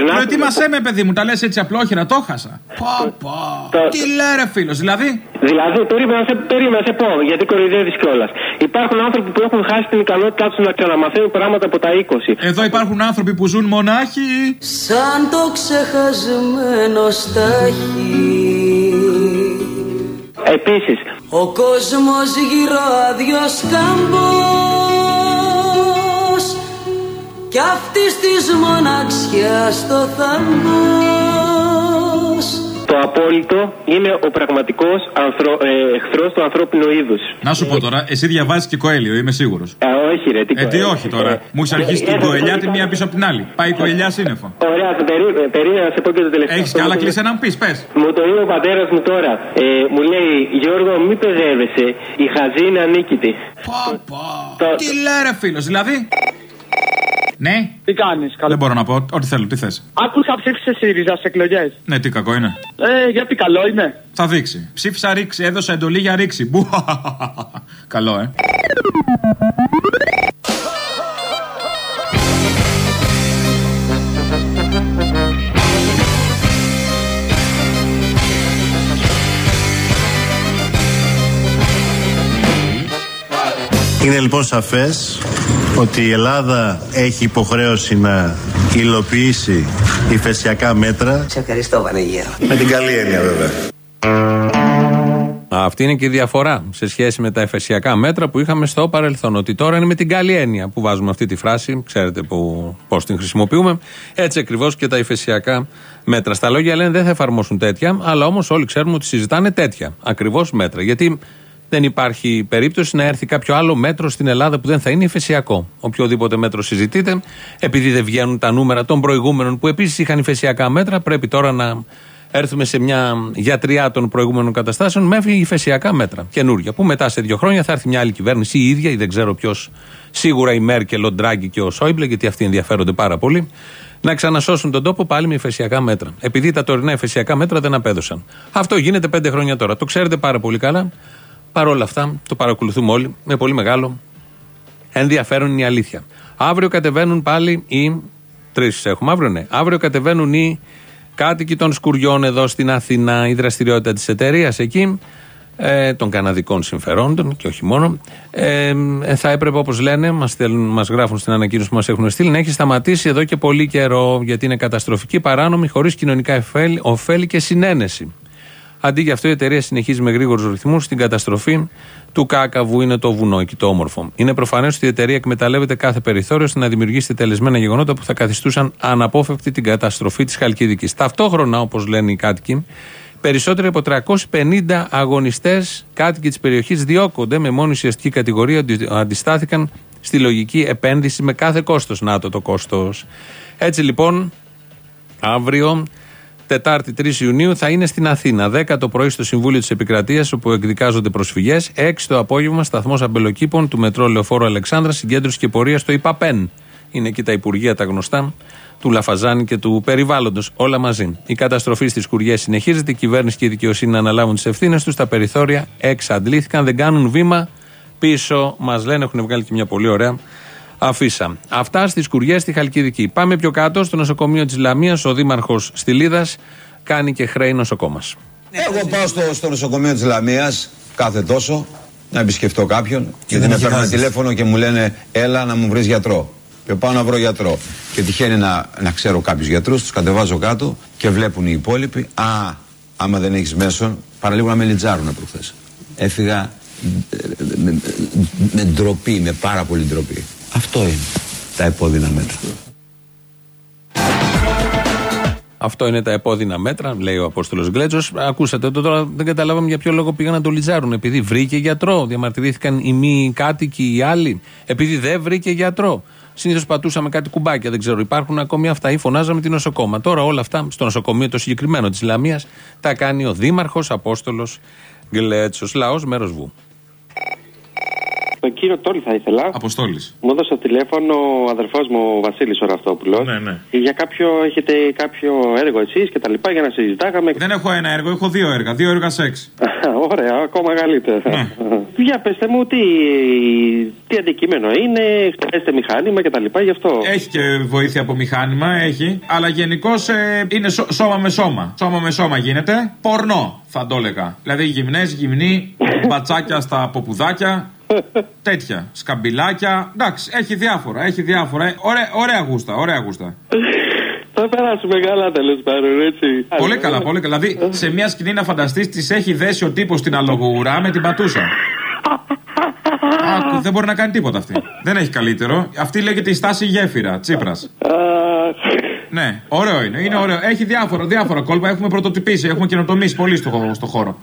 [SPEAKER 15] Προετοίμασέ με, παιδί μου, τα λες έτσι απλόχερα, το χάσα. Πω, πω. Τι λέει, ρε φίλος, δηλαδή;
[SPEAKER 17] Δηλαδή, περίμενα να σε, περίμενα να σε πω, γιατί κοροϊδεύεις κιόλας. Υπάρχουν άνθρωποι που έχουν χάσει την ικανότητά τους να ξαναμαθαίνουν πράγματα από τα 20.
[SPEAKER 15] Εδώ υπάρχουν άνθρωποι που ζουν μονάχοι.
[SPEAKER 7] Σαν το ξεχασμένο στάχι
[SPEAKER 17] Επίσης
[SPEAKER 7] Ο κόσμος γύρω αδειος κάμπος Κι αυτής της μοναξιάς το θαμπός
[SPEAKER 17] Το απόλυτο είναι ο πραγματικός ανθρω... ε, εχθρός του ανθρώπινου είδους.
[SPEAKER 15] Να σου πω τώρα, εσύ διαβάζεις και κοέλιο, είμαι σίγουρος.
[SPEAKER 17] Ε, όχι, ρε, τι
[SPEAKER 15] Ε, τι όχι τώρα. Μου έχει αρχίσει την κοελιά τη μία πίσω από την άλλη. Πάει η κοελιά σύννεφο.
[SPEAKER 17] Ωραία, το περί- περίμενα να σε πω και το τελευταίο.
[SPEAKER 15] Έχεις κι άλλα κλείσει να μου πεις, πες.
[SPEAKER 17] Μου το είπε ο πατέρας μου τώρα. Ε, μου λέει, Γιώργο, μην παιδεύεσαι. Η χαζή είναι ανίκητη.
[SPEAKER 15] Τι λέει, ρε φίλος, δηλαδή. Ναι.
[SPEAKER 18] Τι κάνεις,
[SPEAKER 15] Δεν μπορώ να πω ό,τι θέλω, τι θες.
[SPEAKER 18] Άκουσα ψήφισε ΣΥΡΙΖΑ σε εκλογές.
[SPEAKER 15] Ναι, τι κακό είναι.
[SPEAKER 18] Ε, γιατί καλό είναι.
[SPEAKER 15] Θα δείξει. Ψήφισα ρήξη, έδωσα εντολή για ρήξη. Μπου. Καλό, ε.
[SPEAKER 1] Είναι λοιπόν σαφές ότι η Ελλάδα έχει υποχρέωση να υλοποιήσει υφεσιακά μέτρα.
[SPEAKER 11] Σε ευχαριστώ, Βανεγέρο.
[SPEAKER 1] Με την καλή έννοια βέβαια.
[SPEAKER 2] Αυτή είναι και η διαφορά σε σχέση με τα εφεσιακά μέτρα που είχαμε στο παρελθόν. Ότι τώρα είναι με την καλή έννοια που βάζουμε αυτή τη φράση. Ξέρετε πώς την χρησιμοποιούμε. Έτσι ακριβώς και τα εφεσιακά μέτρα. Στα λόγια λένε δεν θα εφαρμόσουν τέτοια, αλλά όμως όλοι ξέρουμε ότι συζητάνε τέτοια ακριβώς μέτρα. Γιατί δεν υπάρχει περίπτωση να έρθει κάποιο άλλο μέτρο στην Ελλάδα που δεν θα είναι υφεσιακό. Οποιοδήποτε μέτρο συζητείτε, επειδή δεν βγαίνουν τα νούμερα των προηγούμενων που επίσης είχαν υφεσιακά μέτρα, πρέπει τώρα να έρθουμε σε μια γιατριά των προηγούμενων καταστάσεων με υφεσιακά μέτρα. Καινούργια. Που μετά σε δύο χρόνια θα έρθει μια άλλη κυβέρνηση, η ίδια ή δεν ξέρω ποιος, σίγουρα η Μέρκελ, ο Ντράγκη και ο Σόιμπλε, γιατί αυτοί ενδιαφέρονται πάρα πολύ, να ξανασώσουν τον τόπο πάλι με υφεσιακά μέτρα. Επειδή τα τωρινά υφεσιακά μέτρα δεν απέδωσαν. Αυτό γίνεται πέντε χρόνια τώρα. Το ξέρετε πάρα πολύ καλά. Παρ' όλα αυτά, το παρακολουθούμε όλοι με πολύ μεγάλο ενδιαφέρον είναι η αλήθεια. Αύριο κατεβαίνουν πάλι οι. Τρεις έχουμε αύριο, ναι. Αύριο κατεβαίνουν οι κάτοικοι των σκουριών εδώ στην Αθήνα, η δραστηριότητα της εταιρείας εκεί, ε, των καναδικών συμφερόντων και όχι μόνο. Ε, θα έπρεπε, όπως λένε, μας μας γράφουν στην ανακοίνωση που μας έχουν στείλει, να έχει σταματήσει εδώ και πολύ καιρό, γιατί είναι καταστροφική, παράνομη, χωρίς κοινωνικά ωφέλη και συνένεση. Αντί για αυτό, η εταιρεία συνεχίζει με γρήγορους ρυθμούς στην καταστροφή του Κάκαβου, είναι το βουνό εκεί το όμορφο. Είναι προφανές ότι η εταιρεία εκμεταλλεύεται κάθε περιθώριο ώστε να δημιουργήσει τελεσμένα γεγονότα που θα καθιστούσαν αναπόφευκτη την καταστροφή της Χαλκιδικής. Ταυτόχρονα, όπως λένε οι κάτοικοι, περισσότεροι από 350 αγωνιστές κάτοικοι της περιοχής διώκονται με μόνη ουσιαστική κατηγορία ότι αντιστάθηκαν στη λογική επένδυση με κάθε κόστος. Να το το κόστος. Έτσι λοιπόν, αύριο Τετάρτη 3 Ιουνίου θα είναι στην Αθήνα. 10 το πρωί στο Συμβούλιο της Επικρατείας, όπου εκδικάζονται προσφυγές. 6 το απόγευμα σταθμός αμπελοκήπων του Μετρό Λεωφόρου Αλεξάνδρας, συγκέντρωση και πορεία στο ΙΠΑΠΕΝ. Είναι εκεί τα υπουργεία τα γνωστά του Λαφαζάνη και του περιβάλλοντος. Όλα μαζί. Η καταστροφή στις Κουριές συνεχίζεται. Η κυβέρνηση και η δικαιοσύνη να αναλάβουν τις ευθύνες τους. Τα περιθώρια εξαντλήθηκαν, δεν κάνουν βήμα πίσω. Μας λένε, έχουν βγάλει και μια πολύ ωραία αφίσα. Αυτά στις Κουριές στη Χαλκιδική. Πάμε πιο κάτω στο νοσοκομείο της Λαμίας. Ο Δήμαρχος Στυλίδας κάνει και χρέη νοσοκόμας.
[SPEAKER 19] Εγώ πάω στο, στο νοσοκομείο της Λαμίας κάθε τόσο να επισκεφτώ κάποιον. γιατί με παίρνουν τηλέφωνο και μου λένε Έλα να μου βρεις γιατρό. Και πάω να βρω γιατρό. Και τυχαίνει να, να ξέρω κάποιους γιατρούς, τους κατεβάζω κάτω και βλέπουν οι υπόλοιποι. Α, άμα δεν έχεις μέσον, παραλίγο να με λιτζάρουν προχθές. Έφυγα με, με, με ντροπή, με πάρα πολύ ντροπή. Αυτό είναι τα επώδυνα μέτρα.
[SPEAKER 2] Αυτό είναι τα επώδυνα μέτρα, λέει ο Απόστολος Γκλέτσος. Ακούσατε το τώρα, δεν καταλάβαμε για ποιο λόγο πήγαν να το λιτζάρουν. Επειδή βρήκε γιατρό. Διαμαρτυρήθηκαν οι μη κάτοικοι, οι άλλοι. Επειδή δεν βρήκε γιατρό. Συνήθως πατούσαμε κάτι κουμπάκια, δεν ξέρω. Υπάρχουν ακόμη αυτά ή φωνάζαμε την νοσοκόμα. Τώρα όλα αυτά στο νοσοκομείο το συγκεκριμένο της Λαμίας τα κάνει ο Δήμαρχος Απόστολος Γκλέτσος. Λαός μέρος βου.
[SPEAKER 17] Τον κύριο Τόλι θα ήθελα.
[SPEAKER 15] Αποστόλης.
[SPEAKER 17] Μου έδωσε τηλέφωνο ο αδερφός μου ο Βασίλης ο Ραυτόπουλο.
[SPEAKER 15] Ναι, ναι.
[SPEAKER 17] Για κάποιο, έχετε κάποιο έργο εσείς και τα λοιπά για να συζητάγαμε.
[SPEAKER 15] Δεν έχω ένα έργο, έχω δύο έργα. Δύο έργα σεξ.
[SPEAKER 17] Ωραία, ακόμα καλύτερα.
[SPEAKER 15] Ναι.
[SPEAKER 17] Για πετε μου τι, τι αντικείμενο είναι, χρειάζεται μηχάνημα και τα λοιπά γι' αυτό.
[SPEAKER 15] Έχει και βοήθεια από μηχάνημα, έχει. Αλλά γενικώς είναι σω- σώμα με σώμα. Σώμα με σώμα γίνεται. Πορνό, θα το έλεγα. Δηλαδή γυμνές, γυμνοί, μπατσάκια στα ποπουδάκια. Τέτοια. Σκαμπιλάκια. Εντάξει, έχει διάφορα. Έχει διάφορα. Ε, Ωραία, ωραία γούστα, ωραία γούστα.
[SPEAKER 17] Θα περάσουμε καλά τέλος πάντων, έτσι.
[SPEAKER 15] Πολύ καλά, πολύ καλά. Δηλαδή, σε μια σκηνή να φανταστείς, της έχει δέσει ο τύπος στην αλογοουρά με την πατούσα. Άκου, δεν μπορεί να κάνει τίποτα αυτή. Δεν έχει καλύτερο. Αυτή λέγεται η στάση γέφυρα, Τσίπρας. Ναι, ωραίο είναι. είναι ωραίο. Έχει διάφορα, διάφορα κόλπα. Έχουμε πρωτοτυπήσει, έχουμε καινοτομήσει πολύ στο, στο χώρο.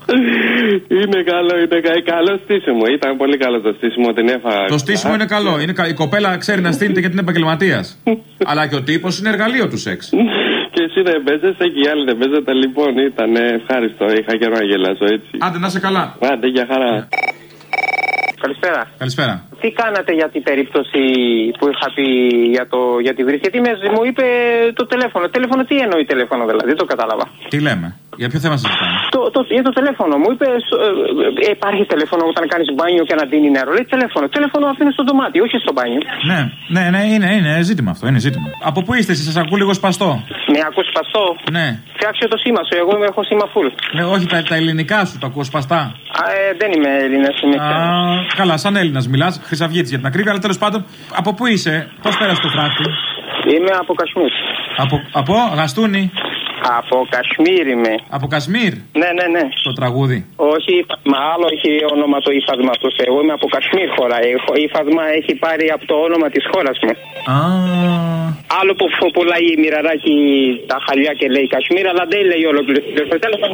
[SPEAKER 17] Είναι καλό, είναι κα- καλό στήσιμο. Ήταν πολύ καλό το στήσιμο, την έφαγα.
[SPEAKER 15] Το στήσιμο είναι καλό. Είναι κα... Η κοπέλα ξέρει να στείνεται γιατί είναι επαγγελματίας. Αλλά και ο τύπος είναι εργαλείο του σεξ.
[SPEAKER 17] Και εσύ δεν παίζεσαι και οι άλλοι δεν παίζετε. Λοιπόν, ήταν ευχάριστο. Είχα καιρό να γελάσω έτσι.
[SPEAKER 15] Άντε, να σε καλά.
[SPEAKER 17] Άντε, για χαρά.
[SPEAKER 20] Καλησπέρα.
[SPEAKER 15] Καλησπέρα.
[SPEAKER 20] Τι κάνατε για την περίπτωση που είχα πει για, το, για τη βρύση; Γιατί με, μου είπε το τηλέφωνο. Τηλέφωνο τι εννοεί τηλέφωνο δηλαδή, δεν το κατάλαβα.
[SPEAKER 15] Τι λέμε, για ποιο θέμα συζητάμε;
[SPEAKER 20] Το, το, για το τηλέφωνο. Μου είπε στο- ε, ε, υπάρχει τηλέφωνο όταν κάνεις μπάνιο και να δίνει νερό. Λέει τηλέφωνο. Τηλέφωνο αφήνεις στο δωμάτιο, όχι στο μπάνιο.
[SPEAKER 15] Ναι, ναι, ναι, είναι, είναι ζήτημα αυτό. Είναι ζήτημα. Από πού είστε, εσείς, σας ακούω λίγο σπαστό.
[SPEAKER 20] Με ακούς παστό.
[SPEAKER 15] Ναι.
[SPEAKER 20] Φτιάξε το σήμα σου. Εγώ έχω σήμα full.
[SPEAKER 15] Ναι, όχι τα, τα ελληνικά σου, τα ακούω σπαστά.
[SPEAKER 20] Α, ε, δεν είμαι Έλληνας. Είμαι
[SPEAKER 15] Α, καλά, σαν Έλληνας μιλάς, Χρυσαυγήτης για την ακρίβεια, αλλά τέλος πάντων, από πού είσαι, πώς πέρασε το φράχτη.
[SPEAKER 20] Είμαι από Κασμίρ.
[SPEAKER 15] Από, από Γαστούνι.
[SPEAKER 20] Από Κασμίρ είμαι.
[SPEAKER 15] Από Κασμίρ;
[SPEAKER 20] Ναι, ναι, ναι.
[SPEAKER 15] Το τραγούδι.
[SPEAKER 20] Όχι, μα άλλο έχει όνομα το ύφασμα του. Εγώ είμαι από Κασμίρ χώρα. Έχω- ύφασμα έχει πάρει από το όνομα της χώρας μου.
[SPEAKER 15] Α,
[SPEAKER 20] Άλλο που που πουλάει η μοιραράκι τα χαλιά και λέει Κασμίρ, αλλά δεν λέει ολόκληρη.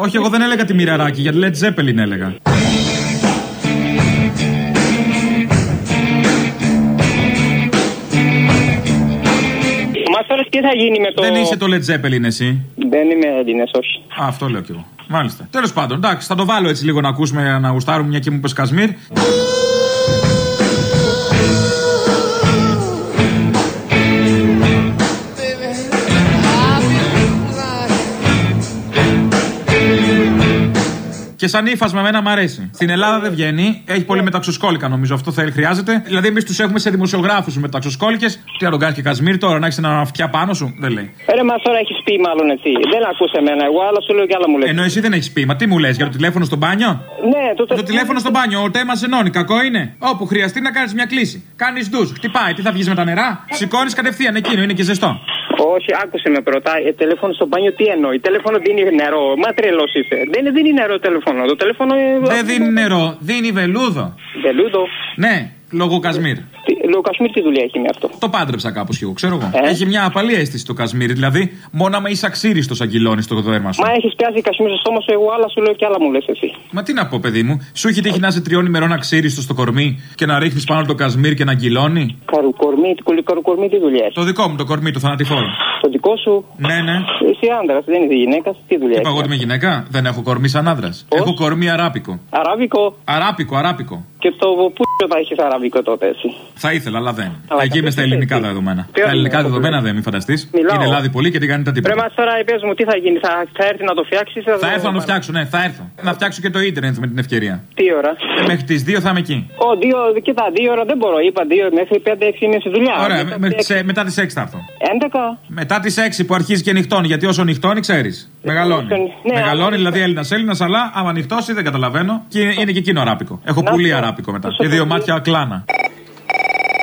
[SPEAKER 15] όχι, εγώ δεν έλεγα τη μοιραράκι, γιατί Led Zeppelin έλεγα.
[SPEAKER 20] Μα τώρα τι θα γίνει με το.
[SPEAKER 15] Δεν είσαι το Led Zeppelin εσύ.
[SPEAKER 20] Δεν είμαι Έλληνες, όχι.
[SPEAKER 15] Α, αυτό λέω κι εγώ. Μάλιστα. Τέλος πάντων, εντάξει, θα το βάλω έτσι λίγο να ακούσουμε να γουστάρουμε μια και μου είπες Κασμίρ. Και σαν ύφασμα, εμένα μου αρέσει. Στην Ελλάδα δεν βγαίνει. Έχει πολύ μεταξοσκόλικα νομίζω. Αυτό θέλει, χρειάζεται. Δηλαδή, εμείς τους έχουμε σε δημοσιογράφους με μεταξοσκόλικε. Τι να τον κάνεις και Κασμίρ τώρα, να έχεις ένα αυτιά πάνω σου. Δεν λέει.
[SPEAKER 20] Ρε, μα τώρα έχεις πει μάλλον εσύ. Δεν ακούς εμένα. Εγώ άλλο σου λέω και άλλα μου λέει.
[SPEAKER 15] Ενώ εσύ δεν έχεις πει. Μα τι μου λες, για το τηλέφωνο στο μπάνιο;
[SPEAKER 20] Ναι, το,
[SPEAKER 15] Το τηλέφωνο στο μπάνιο, ο τέμα ενώνει. Κακό είναι. Όπου χρειαστεί να κάνεις μια κλίση. Κάνεις ντους, χτυπάει. Τι θα βγεις με τα νερά; Σηκώνεις κατευθείαν εκείνο, είναι και ζεστό.
[SPEAKER 20] Όχι, άκουσε με πρώτα. Ε, τηλέφωνο στο μπάνιο τι εννοεί; Τηλέφωνο δίνει νερό. Μα τρελός είσαι. Δεν δίνει νερό τηλέφωνο. Το τηλέφωνο. ε,
[SPEAKER 15] Δεν δίνει νερό, δίνει βελούδο.
[SPEAKER 20] Βελούδο.
[SPEAKER 15] Ναι, λόγω Κασμίρ.
[SPEAKER 20] Λόγω Κασμίρ τι δουλειά έχει με αυτό;
[SPEAKER 15] Το πάντρεψα κάπως κι εγώ, ξέρω εγώ.
[SPEAKER 20] Ε;
[SPEAKER 15] Έχει μια απαλή αίσθηση το Κασμίρ. Δηλαδή, μόνο άμα είσαι αξίριστος αγγυλώνει το δέρμα σου.
[SPEAKER 20] Μα έχεις πιάσει Κασμίρ στο στόμα σου. Εγώ άλλα σου λέω και άλλα μου λες εσύ.
[SPEAKER 15] Μα τι να πω, παιδί μου, σου έχει τύχει να είσαι τριών ημερών αξίριστος στο κορμί και να ρίχνεις πάνω το Κασμίρ και να αγγυλώνει.
[SPEAKER 20] Καρουκορμί, καρουκορμί τι δουλειά έχει;
[SPEAKER 15] Το δικό μου το κορμί, το θανατηφόρο.
[SPEAKER 20] Το δικό σου;
[SPEAKER 15] Ναι, ναι.
[SPEAKER 20] Εσύ άντρα, δεν είσαι γυναίκας. Τι δουλειά
[SPEAKER 15] Είπα εγώ
[SPEAKER 20] έχει.
[SPEAKER 15] ότι είμαι γυναίκα. Δεν έχω κορμί σαν άντρα. Έχω κορμί αράπικο.
[SPEAKER 20] Αράβικο.
[SPEAKER 15] Αράπικο, αράπικο.
[SPEAKER 20] Και το πού θα έχει αραβικό τότε εσύ.
[SPEAKER 15] Θα ήθελα, αλλά δεν.
[SPEAKER 20] Αλλά
[SPEAKER 15] Εκεί είμαι στα
[SPEAKER 20] καθίστε
[SPEAKER 15] ελληνικά
[SPEAKER 20] εκεί.
[SPEAKER 15] δεδομένα.
[SPEAKER 20] Τι
[SPEAKER 15] Τα
[SPEAKER 20] ώρα
[SPEAKER 15] ελληνικά
[SPEAKER 20] είναι αυτό
[SPEAKER 15] δεδομένα
[SPEAKER 20] που
[SPEAKER 15] δεν μη φανταστείς.
[SPEAKER 20] Μιλάω.
[SPEAKER 15] Είναι λάδι πολύ και δεν κάνει τα
[SPEAKER 20] Πρέπει
[SPEAKER 15] τίποτα.
[SPEAKER 20] μα τώρα πε μου τι θα γίνει. Θα, θα έρθει να το φτιάξεις.
[SPEAKER 15] Θα έρθω να το φτιάξω, ναι, θα έρθω. Να φτιάξω και το ίντερνετ με την ευκαιρία.
[SPEAKER 20] Τι ώρα;
[SPEAKER 15] Ε, μέχρι τις 2 θα είμαι εκεί.
[SPEAKER 20] Ω, δύο, κοίτα, δύο ώρα δεν μπορώ. Είπα δύο μέχρι πέντε έξι είναι στη δουλειά.
[SPEAKER 15] Ωραία,
[SPEAKER 20] Μετά
[SPEAKER 15] μέχρι
[SPEAKER 20] τις
[SPEAKER 15] τις, ε, μετά τις 6 θα έρθω.
[SPEAKER 20] 11.
[SPEAKER 15] Μετά τις 6 που αρχίζει και νυχτώνει. Γιατί όσο νυχτώνει, ξέρεις. Μεγαλώνει.
[SPEAKER 20] Ναι,
[SPEAKER 15] Μεγαλώνει,
[SPEAKER 20] αλλά-
[SPEAKER 15] δηλαδή Έλληνας Έλληνας, αλλά άμα νυχτώσει δεν καταλαβαίνω. Και είναι, είναι και εκείνο αράπικο. Έχω
[SPEAKER 20] Να
[SPEAKER 15] πολύ
[SPEAKER 20] σου-
[SPEAKER 15] αράπικο μετά.
[SPEAKER 20] να σου
[SPEAKER 15] Και δύο
[SPEAKER 20] πω-
[SPEAKER 15] μάτια κλάνα.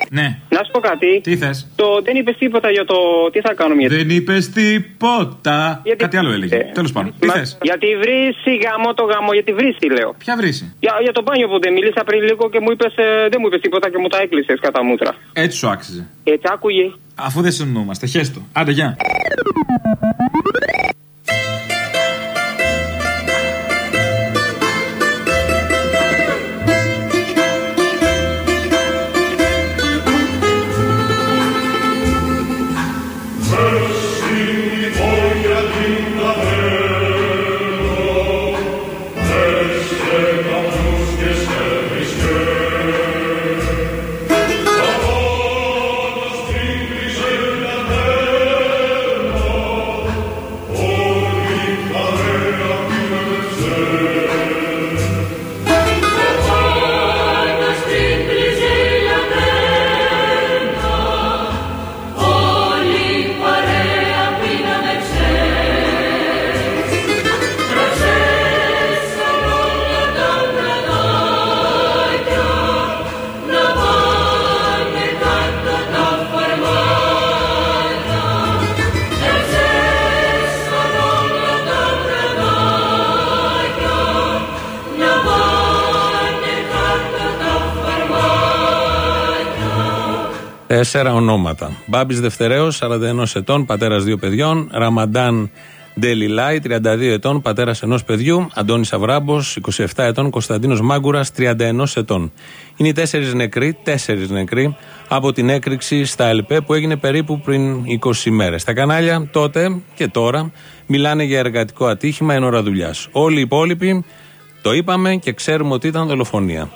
[SPEAKER 15] Ναι.
[SPEAKER 20] Να σου πω κάτι.
[SPEAKER 15] Τι θες;
[SPEAKER 20] Το δεν είπες τίποτα για το τι θα κάνουμε. Γιατί...
[SPEAKER 15] Δεν είπες τίποτα. Κάτι άλλο έλεγε. Τέλος πάντων. Τι
[SPEAKER 20] Μα-
[SPEAKER 15] θες;
[SPEAKER 20] Γιατί βρύση γάμο το γάμο, γιατί βρύση λέω.
[SPEAKER 15] Ποια βρύση.
[SPEAKER 20] Για, για το μπάνιο που δεν μίλησα πριν λίγο και μου είπες, δεν μου είπες τίποτα και μου τα έκλεισες κατά μούτρα.
[SPEAKER 15] Έτσι σου άξιζε.
[SPEAKER 20] Έτσι άκουγε.
[SPEAKER 15] Αφού δεν συνεννοούμαστε, χέστο. Άντε, γεια. Τέσσερα ονόματα. Μπάμπης Δευτερέο, 41 ετών, πατέρας δύο παιδιών. Ραμαντάν Ντελιλάη, 32 ετών, πατέρας ενός παιδιού. Αντώνης Αβράμπος, 27 ετών. Κωνσταντίνος Μάγκουρας, 31 ετών. Είναι οι τέσσερις νεκροί, τέσσερις νεκροί από την έκρηξη στα ΕΛΠΕ που έγινε περίπου πριν 20 μέρες. Τα κανάλια τότε και τώρα μιλάνε για εργατικό ατύχημα εν ώρα δουλειάς. Όλοι οι υπόλοιποι το είπαμε και ξέρουμε ότι ήταν δολοφονία.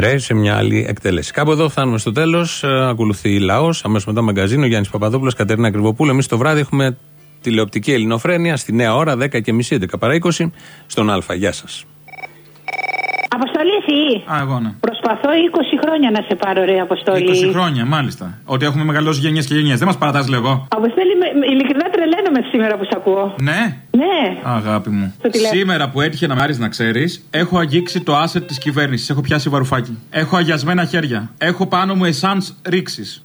[SPEAKER 2] Μοιραίοι σε μια άλλη εκτέλεση. Κάπου εδώ φτάνουμε στο τέλος. Ακολουθεί λαός. Αμέσως μετά μαγκαζίνο. Γιάννης Παπαδόπουλος, Κατερίνα Κρυβοπούλου. Εμείς το βράδυ έχουμε τηλεοπτική ελληνοφρένεια στη νέα ώρα 10 και μισή, 11 παρά 20 στον Α. Γεια σας.
[SPEAKER 21] Αποστολή εσύ.
[SPEAKER 15] Α, εγώ ναι.
[SPEAKER 21] Προσπαθώ 20 χρόνια να σε πάρω, ρε Αποστολή.
[SPEAKER 15] 20 χρόνια, μάλιστα. Ότι έχουμε μεγαλώσει γενιέ και γενιέ. Δεν μας παρατάς λίγο.
[SPEAKER 21] Αποστολή, με, με- ειλικρινά τρελαίνομαι σήμερα που σε ακούω.
[SPEAKER 15] Ναι;
[SPEAKER 21] Ναι.
[SPEAKER 15] Αγάπη μου.
[SPEAKER 21] Στο τηλέφωνο.
[SPEAKER 15] Σήμερα που έτυχε να μ' άρεσε να ξέρεις, έχω αγγίξει το asset της κυβέρνησης. Έχω πιάσει βαρουφάκι. Έχω αγιασμένα χέρια. Έχω πάνω μου εσάνς ρήξη.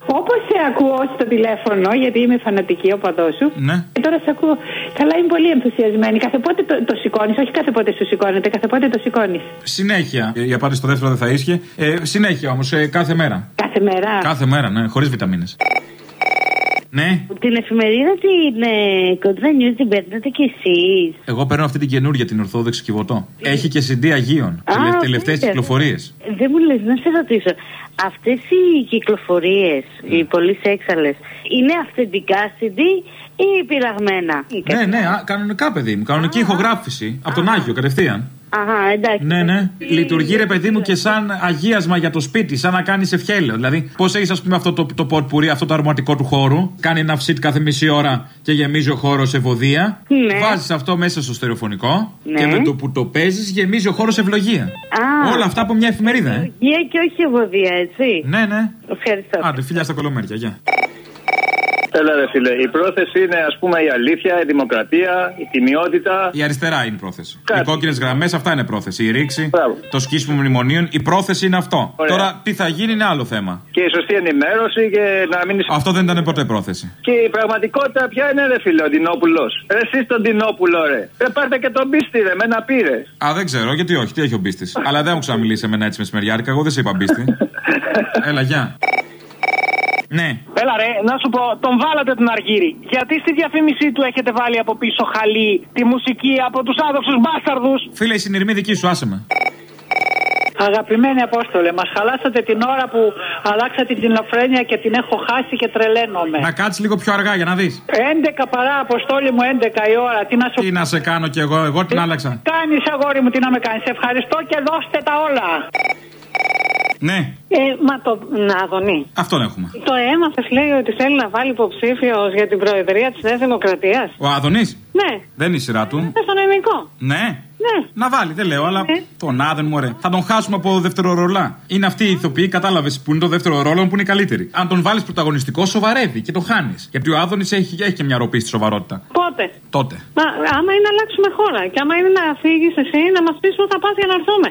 [SPEAKER 21] Όπω σε ακούω στο τηλέφωνο, γιατί είμαι φανατική οπαδό σου.
[SPEAKER 15] Ναι.
[SPEAKER 21] Και τώρα σε ακούω. Καλά, είμαι πολύ ενθουσιασμένη. Κάθε πότε το, το σηκώνεις, όχι κάθε πότε σου σηκώνεται, κάθε πότε το σηκώνεις.
[SPEAKER 15] Συνέχεια. Η απάντηση στο δεύτερο δεν θα ίσχυε. Ε, συνέχεια όμως, κάθε μέρα.
[SPEAKER 21] Κάθε μέρα.
[SPEAKER 15] Κάθε μέρα, ναι, χωρίς βιταμίνες. Ναι,
[SPEAKER 22] Την εφημερίδα την ε, Κοντρά News την παίρνετε κι εσείς.
[SPEAKER 15] εγώ παίρνω αυτή την καινούργια την Ορθόδοξη Κιβωτό. Έχει και CD Αγίων.
[SPEAKER 22] Α,
[SPEAKER 15] Τελε- Τελευταίες
[SPEAKER 22] ωραία.
[SPEAKER 15] κυκλοφορίες.
[SPEAKER 22] Δεν μου λες να σε ρωτήσω. Αυτές οι κυκλοφορίες, οι πολύ έξαλες, είναι αυθεντικά CD ή πειραγμένα;
[SPEAKER 15] Ναι, ναι, α, κανονικά παιδί μου. Κανονική ηχογράφηση. Από τον Άγιο κατευθείαν.
[SPEAKER 22] Αχα, εντάξει.
[SPEAKER 15] Ναι, ναι. Λειτουργεί ρε παιδί μου και σαν αγίασμα για το σπίτι, σαν να κάνεις ευχέλαιο. Δηλαδή, πώς έχεις, ας πούμε, αυτό το, το πορπουρί, αυτό το αρματικό του χώρου. Κάνει ένα ψιτ κάθε μισή ώρα και γεμίζει ο χώρος ευωδία.
[SPEAKER 22] Ναι.
[SPEAKER 15] Βάζεις αυτό μέσα στο στερεοφωνικό
[SPEAKER 22] Ναι.
[SPEAKER 15] και με το που το παίζεις γεμίζει ο χώρος ευλογία.
[SPEAKER 22] Α.
[SPEAKER 15] Όλα αυτά από μια εφημερίδα, ε.
[SPEAKER 22] Γεια και όχι ευωδία, έτσι.
[SPEAKER 15] Ναι, ναι.
[SPEAKER 22] Ευχαριστώ.
[SPEAKER 15] Άντε, φιλιά στα κολομέρια, γεια.
[SPEAKER 23] Έλα, ρε φίλε. Η πρόθεση είναι, ας πούμε, η αλήθεια, η δημοκρατία, η τιμιότητα.
[SPEAKER 15] Η αριστερά είναι η πρόθεση.
[SPEAKER 23] Κάτι.
[SPEAKER 15] Οι κόκκινες γραμμές, αυτά είναι πρόθεση. Η ρήξη, το σκίσιμο μνημονίων, η πρόθεση είναι αυτό.
[SPEAKER 23] Ωραία.
[SPEAKER 15] Τώρα, τι θα γίνει είναι άλλο θέμα.
[SPEAKER 23] Και η σωστή ενημέρωση και να μην.
[SPEAKER 15] Αυτό δεν ήταν ποτέ πρόθεση.
[SPEAKER 23] Και η πραγματικότητα ποια είναι, ρε φίλε, ο Ντινόπουλος; Ρε, εσύ τον Ντινόπουλο, ρε. Ρε, πάρτε και τον πίστη, ρε, με ένα πήρε.
[SPEAKER 15] Α, δεν ξέρω, γιατί όχι, τι έχει ο Μπίστης. Αλλά δεν μου ξαναμιλήσει εμένα έτσι μεσημεριάρικα, εγώ δεν σε είπα Μπίστη. Έλα, γεια. Ναι.
[SPEAKER 18] Έλα ρε, να σου πω, τον βάλατε τον Αργύρι. Γιατί στη διαφήμιση του έχετε βάλει από πίσω χαλί τη μουσική από τους άδοξους μπάσταρδους;
[SPEAKER 15] Φίλε, η συνειρμή δική σου, άσε με.
[SPEAKER 24] Αγαπημένοι Απόστολε, μας χαλάσατε την ώρα που αλλάξατε την ελοφρένεια και την έχω χάσει και τρελαίνομαι.
[SPEAKER 15] Να κάτσεις λίγο πιο αργά για να δεις.
[SPEAKER 24] 11 παρά, Αποστόλη μου, 11 η ώρα. Τι να σου
[SPEAKER 15] Τι να σε κάνω κι εγώ, εγώ την άλλαξα.
[SPEAKER 24] κάνεις, αγόρι μου, τι να με κάνεις. Ευχαριστώ και δώστε τα όλα.
[SPEAKER 15] Ναι,
[SPEAKER 22] Ε, μα το. Να, Αδωνή.
[SPEAKER 15] αυτόν έχουμε.
[SPEAKER 22] Το έμαθε, λέει, ότι θέλει να βάλει υποψήφιο για την Προεδρία της Νέας Δημοκρατίας.
[SPEAKER 15] Ο Άδωνη
[SPEAKER 22] Ναι,
[SPEAKER 15] δεν είναι η σειρά του.
[SPEAKER 22] ε, στο νοημικό.
[SPEAKER 15] Ναι.
[SPEAKER 22] Ναι.
[SPEAKER 15] Να βάλει, δεν λέω, αλλά τον Άδεν μου, ωραία. Θα τον χάσουμε από δεύτερο ρολά. Είναι αυτοί οι ηθοποιοί, κατάλαβες, που είναι το δεύτερο ρόλο που είναι οι καλύτεροι. Αν τον βάλεις πρωταγωνιστικό, σοβαρεύει και το χάνεις. Γιατί ο Άδωνης έχει, έχει και μια ροπή στη σοβαρότητα.
[SPEAKER 22] Πότε;
[SPEAKER 15] Τότε.
[SPEAKER 22] Μα, άμα είναι να αλλάξουμε χώρα και άμα είναι να φύγεις εσύ, να μας πεις πού θα πας για να έρθουμε.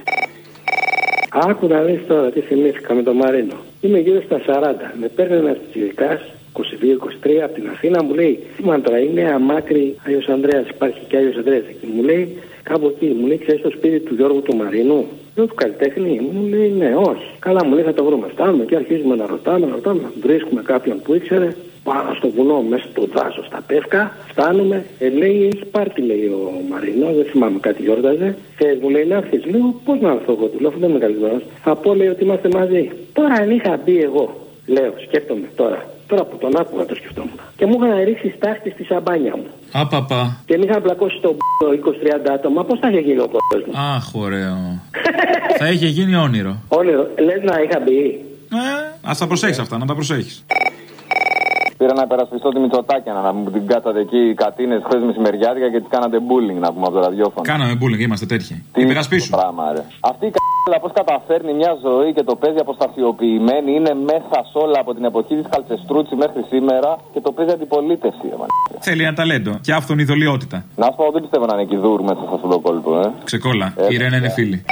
[SPEAKER 25] Άκου να δεις τώρα τι θυμήθηκα με τον Μαρίνο. Είμαι γύρω στα 40. Με παίρνει ένας τσιλικά 22-23 από την Αθήνα, μου λέει Τι μάντρα είναι αμάκρη Άγιος Ανδρέας. Υπάρχει και Άγιος Ανδρέας εκεί. Μου λέει κάπου εκεί, μου λέει ξέρεις το σπίτι του Γιώργου του Μαρίνου. Λέω του καλλιτέχνη, μου λέει ναι, όχι. Καλά, μου λέει θα το βρούμε. Φτάνουμε και αρχίζουμε να ρωτάμε, να ρωτάμε. Βρίσκουμε κάποιον που ήξερε. Πάνω στο βουνό, μέσα στο δάσος, στα πεύκα. Φτάνουμε. Ε, λέει, έχει πάρτι, λέει ο Μαρίνο. Δεν θυμάμαι κάτι γιόρταζε. Και μου λέει να έρθεις. Λέω, πώς να έρθω εγώ, του λέω, αφού δεν είμαι καλεσμένο. Θα πω, λέει, ότι είμαστε μαζί. Τώρα αν είχα μπει εγώ, λέω, σκέφτομαι τώρα. Τώρα που τον άκουγα το σκεφτόμουν. Και μου είχαν ρίξει στάχτη στη σαμπάνια μου.
[SPEAKER 15] Απαπα.
[SPEAKER 25] Και με είχαν πλακώσει το 20-30 άτομα. Πώς θα είχε γίνει ο κόσμος;
[SPEAKER 15] Αχ, ωραίο. θα είχε γίνει όνειρο.
[SPEAKER 25] Όνειρο, λες να είχα μπει.
[SPEAKER 15] Ε, ας τα προσέχεις αυτά, να τα προσέχεις.
[SPEAKER 26] Πήρα να υπερασπιστώ τη Μητσοτάκια να μου την κάτατε εκεί οι κατίνες χθες μεσημεριάτικα και τις κάνατε bullying να πούμε από το ραδιόφωνο.
[SPEAKER 15] Κάναμε bullying, είμαστε τέτοιοι.
[SPEAKER 26] Τι
[SPEAKER 15] υπερασπίσου.
[SPEAKER 26] Πράγμα, ρε. Αυτή η κ***λα πώς καταφέρνει μια ζωή και το παίζει αποστασιοποιημένη είναι μέσα σε όλα από την εποχή της Καλτσεστρούτσι μέχρι σήμερα και το παίζει αντιπολίτευση. ρε, μαλάκα.
[SPEAKER 15] Θέλει ένα ταλέντο και αυτόν ειδωλιότητα.
[SPEAKER 26] Να σου πω, δεν πιστεύω να είναι κυδούρ μέσα σε αυτό το κόλπο, ε.
[SPEAKER 15] Ξεκόλα. Η Ρένα είναι φίλη.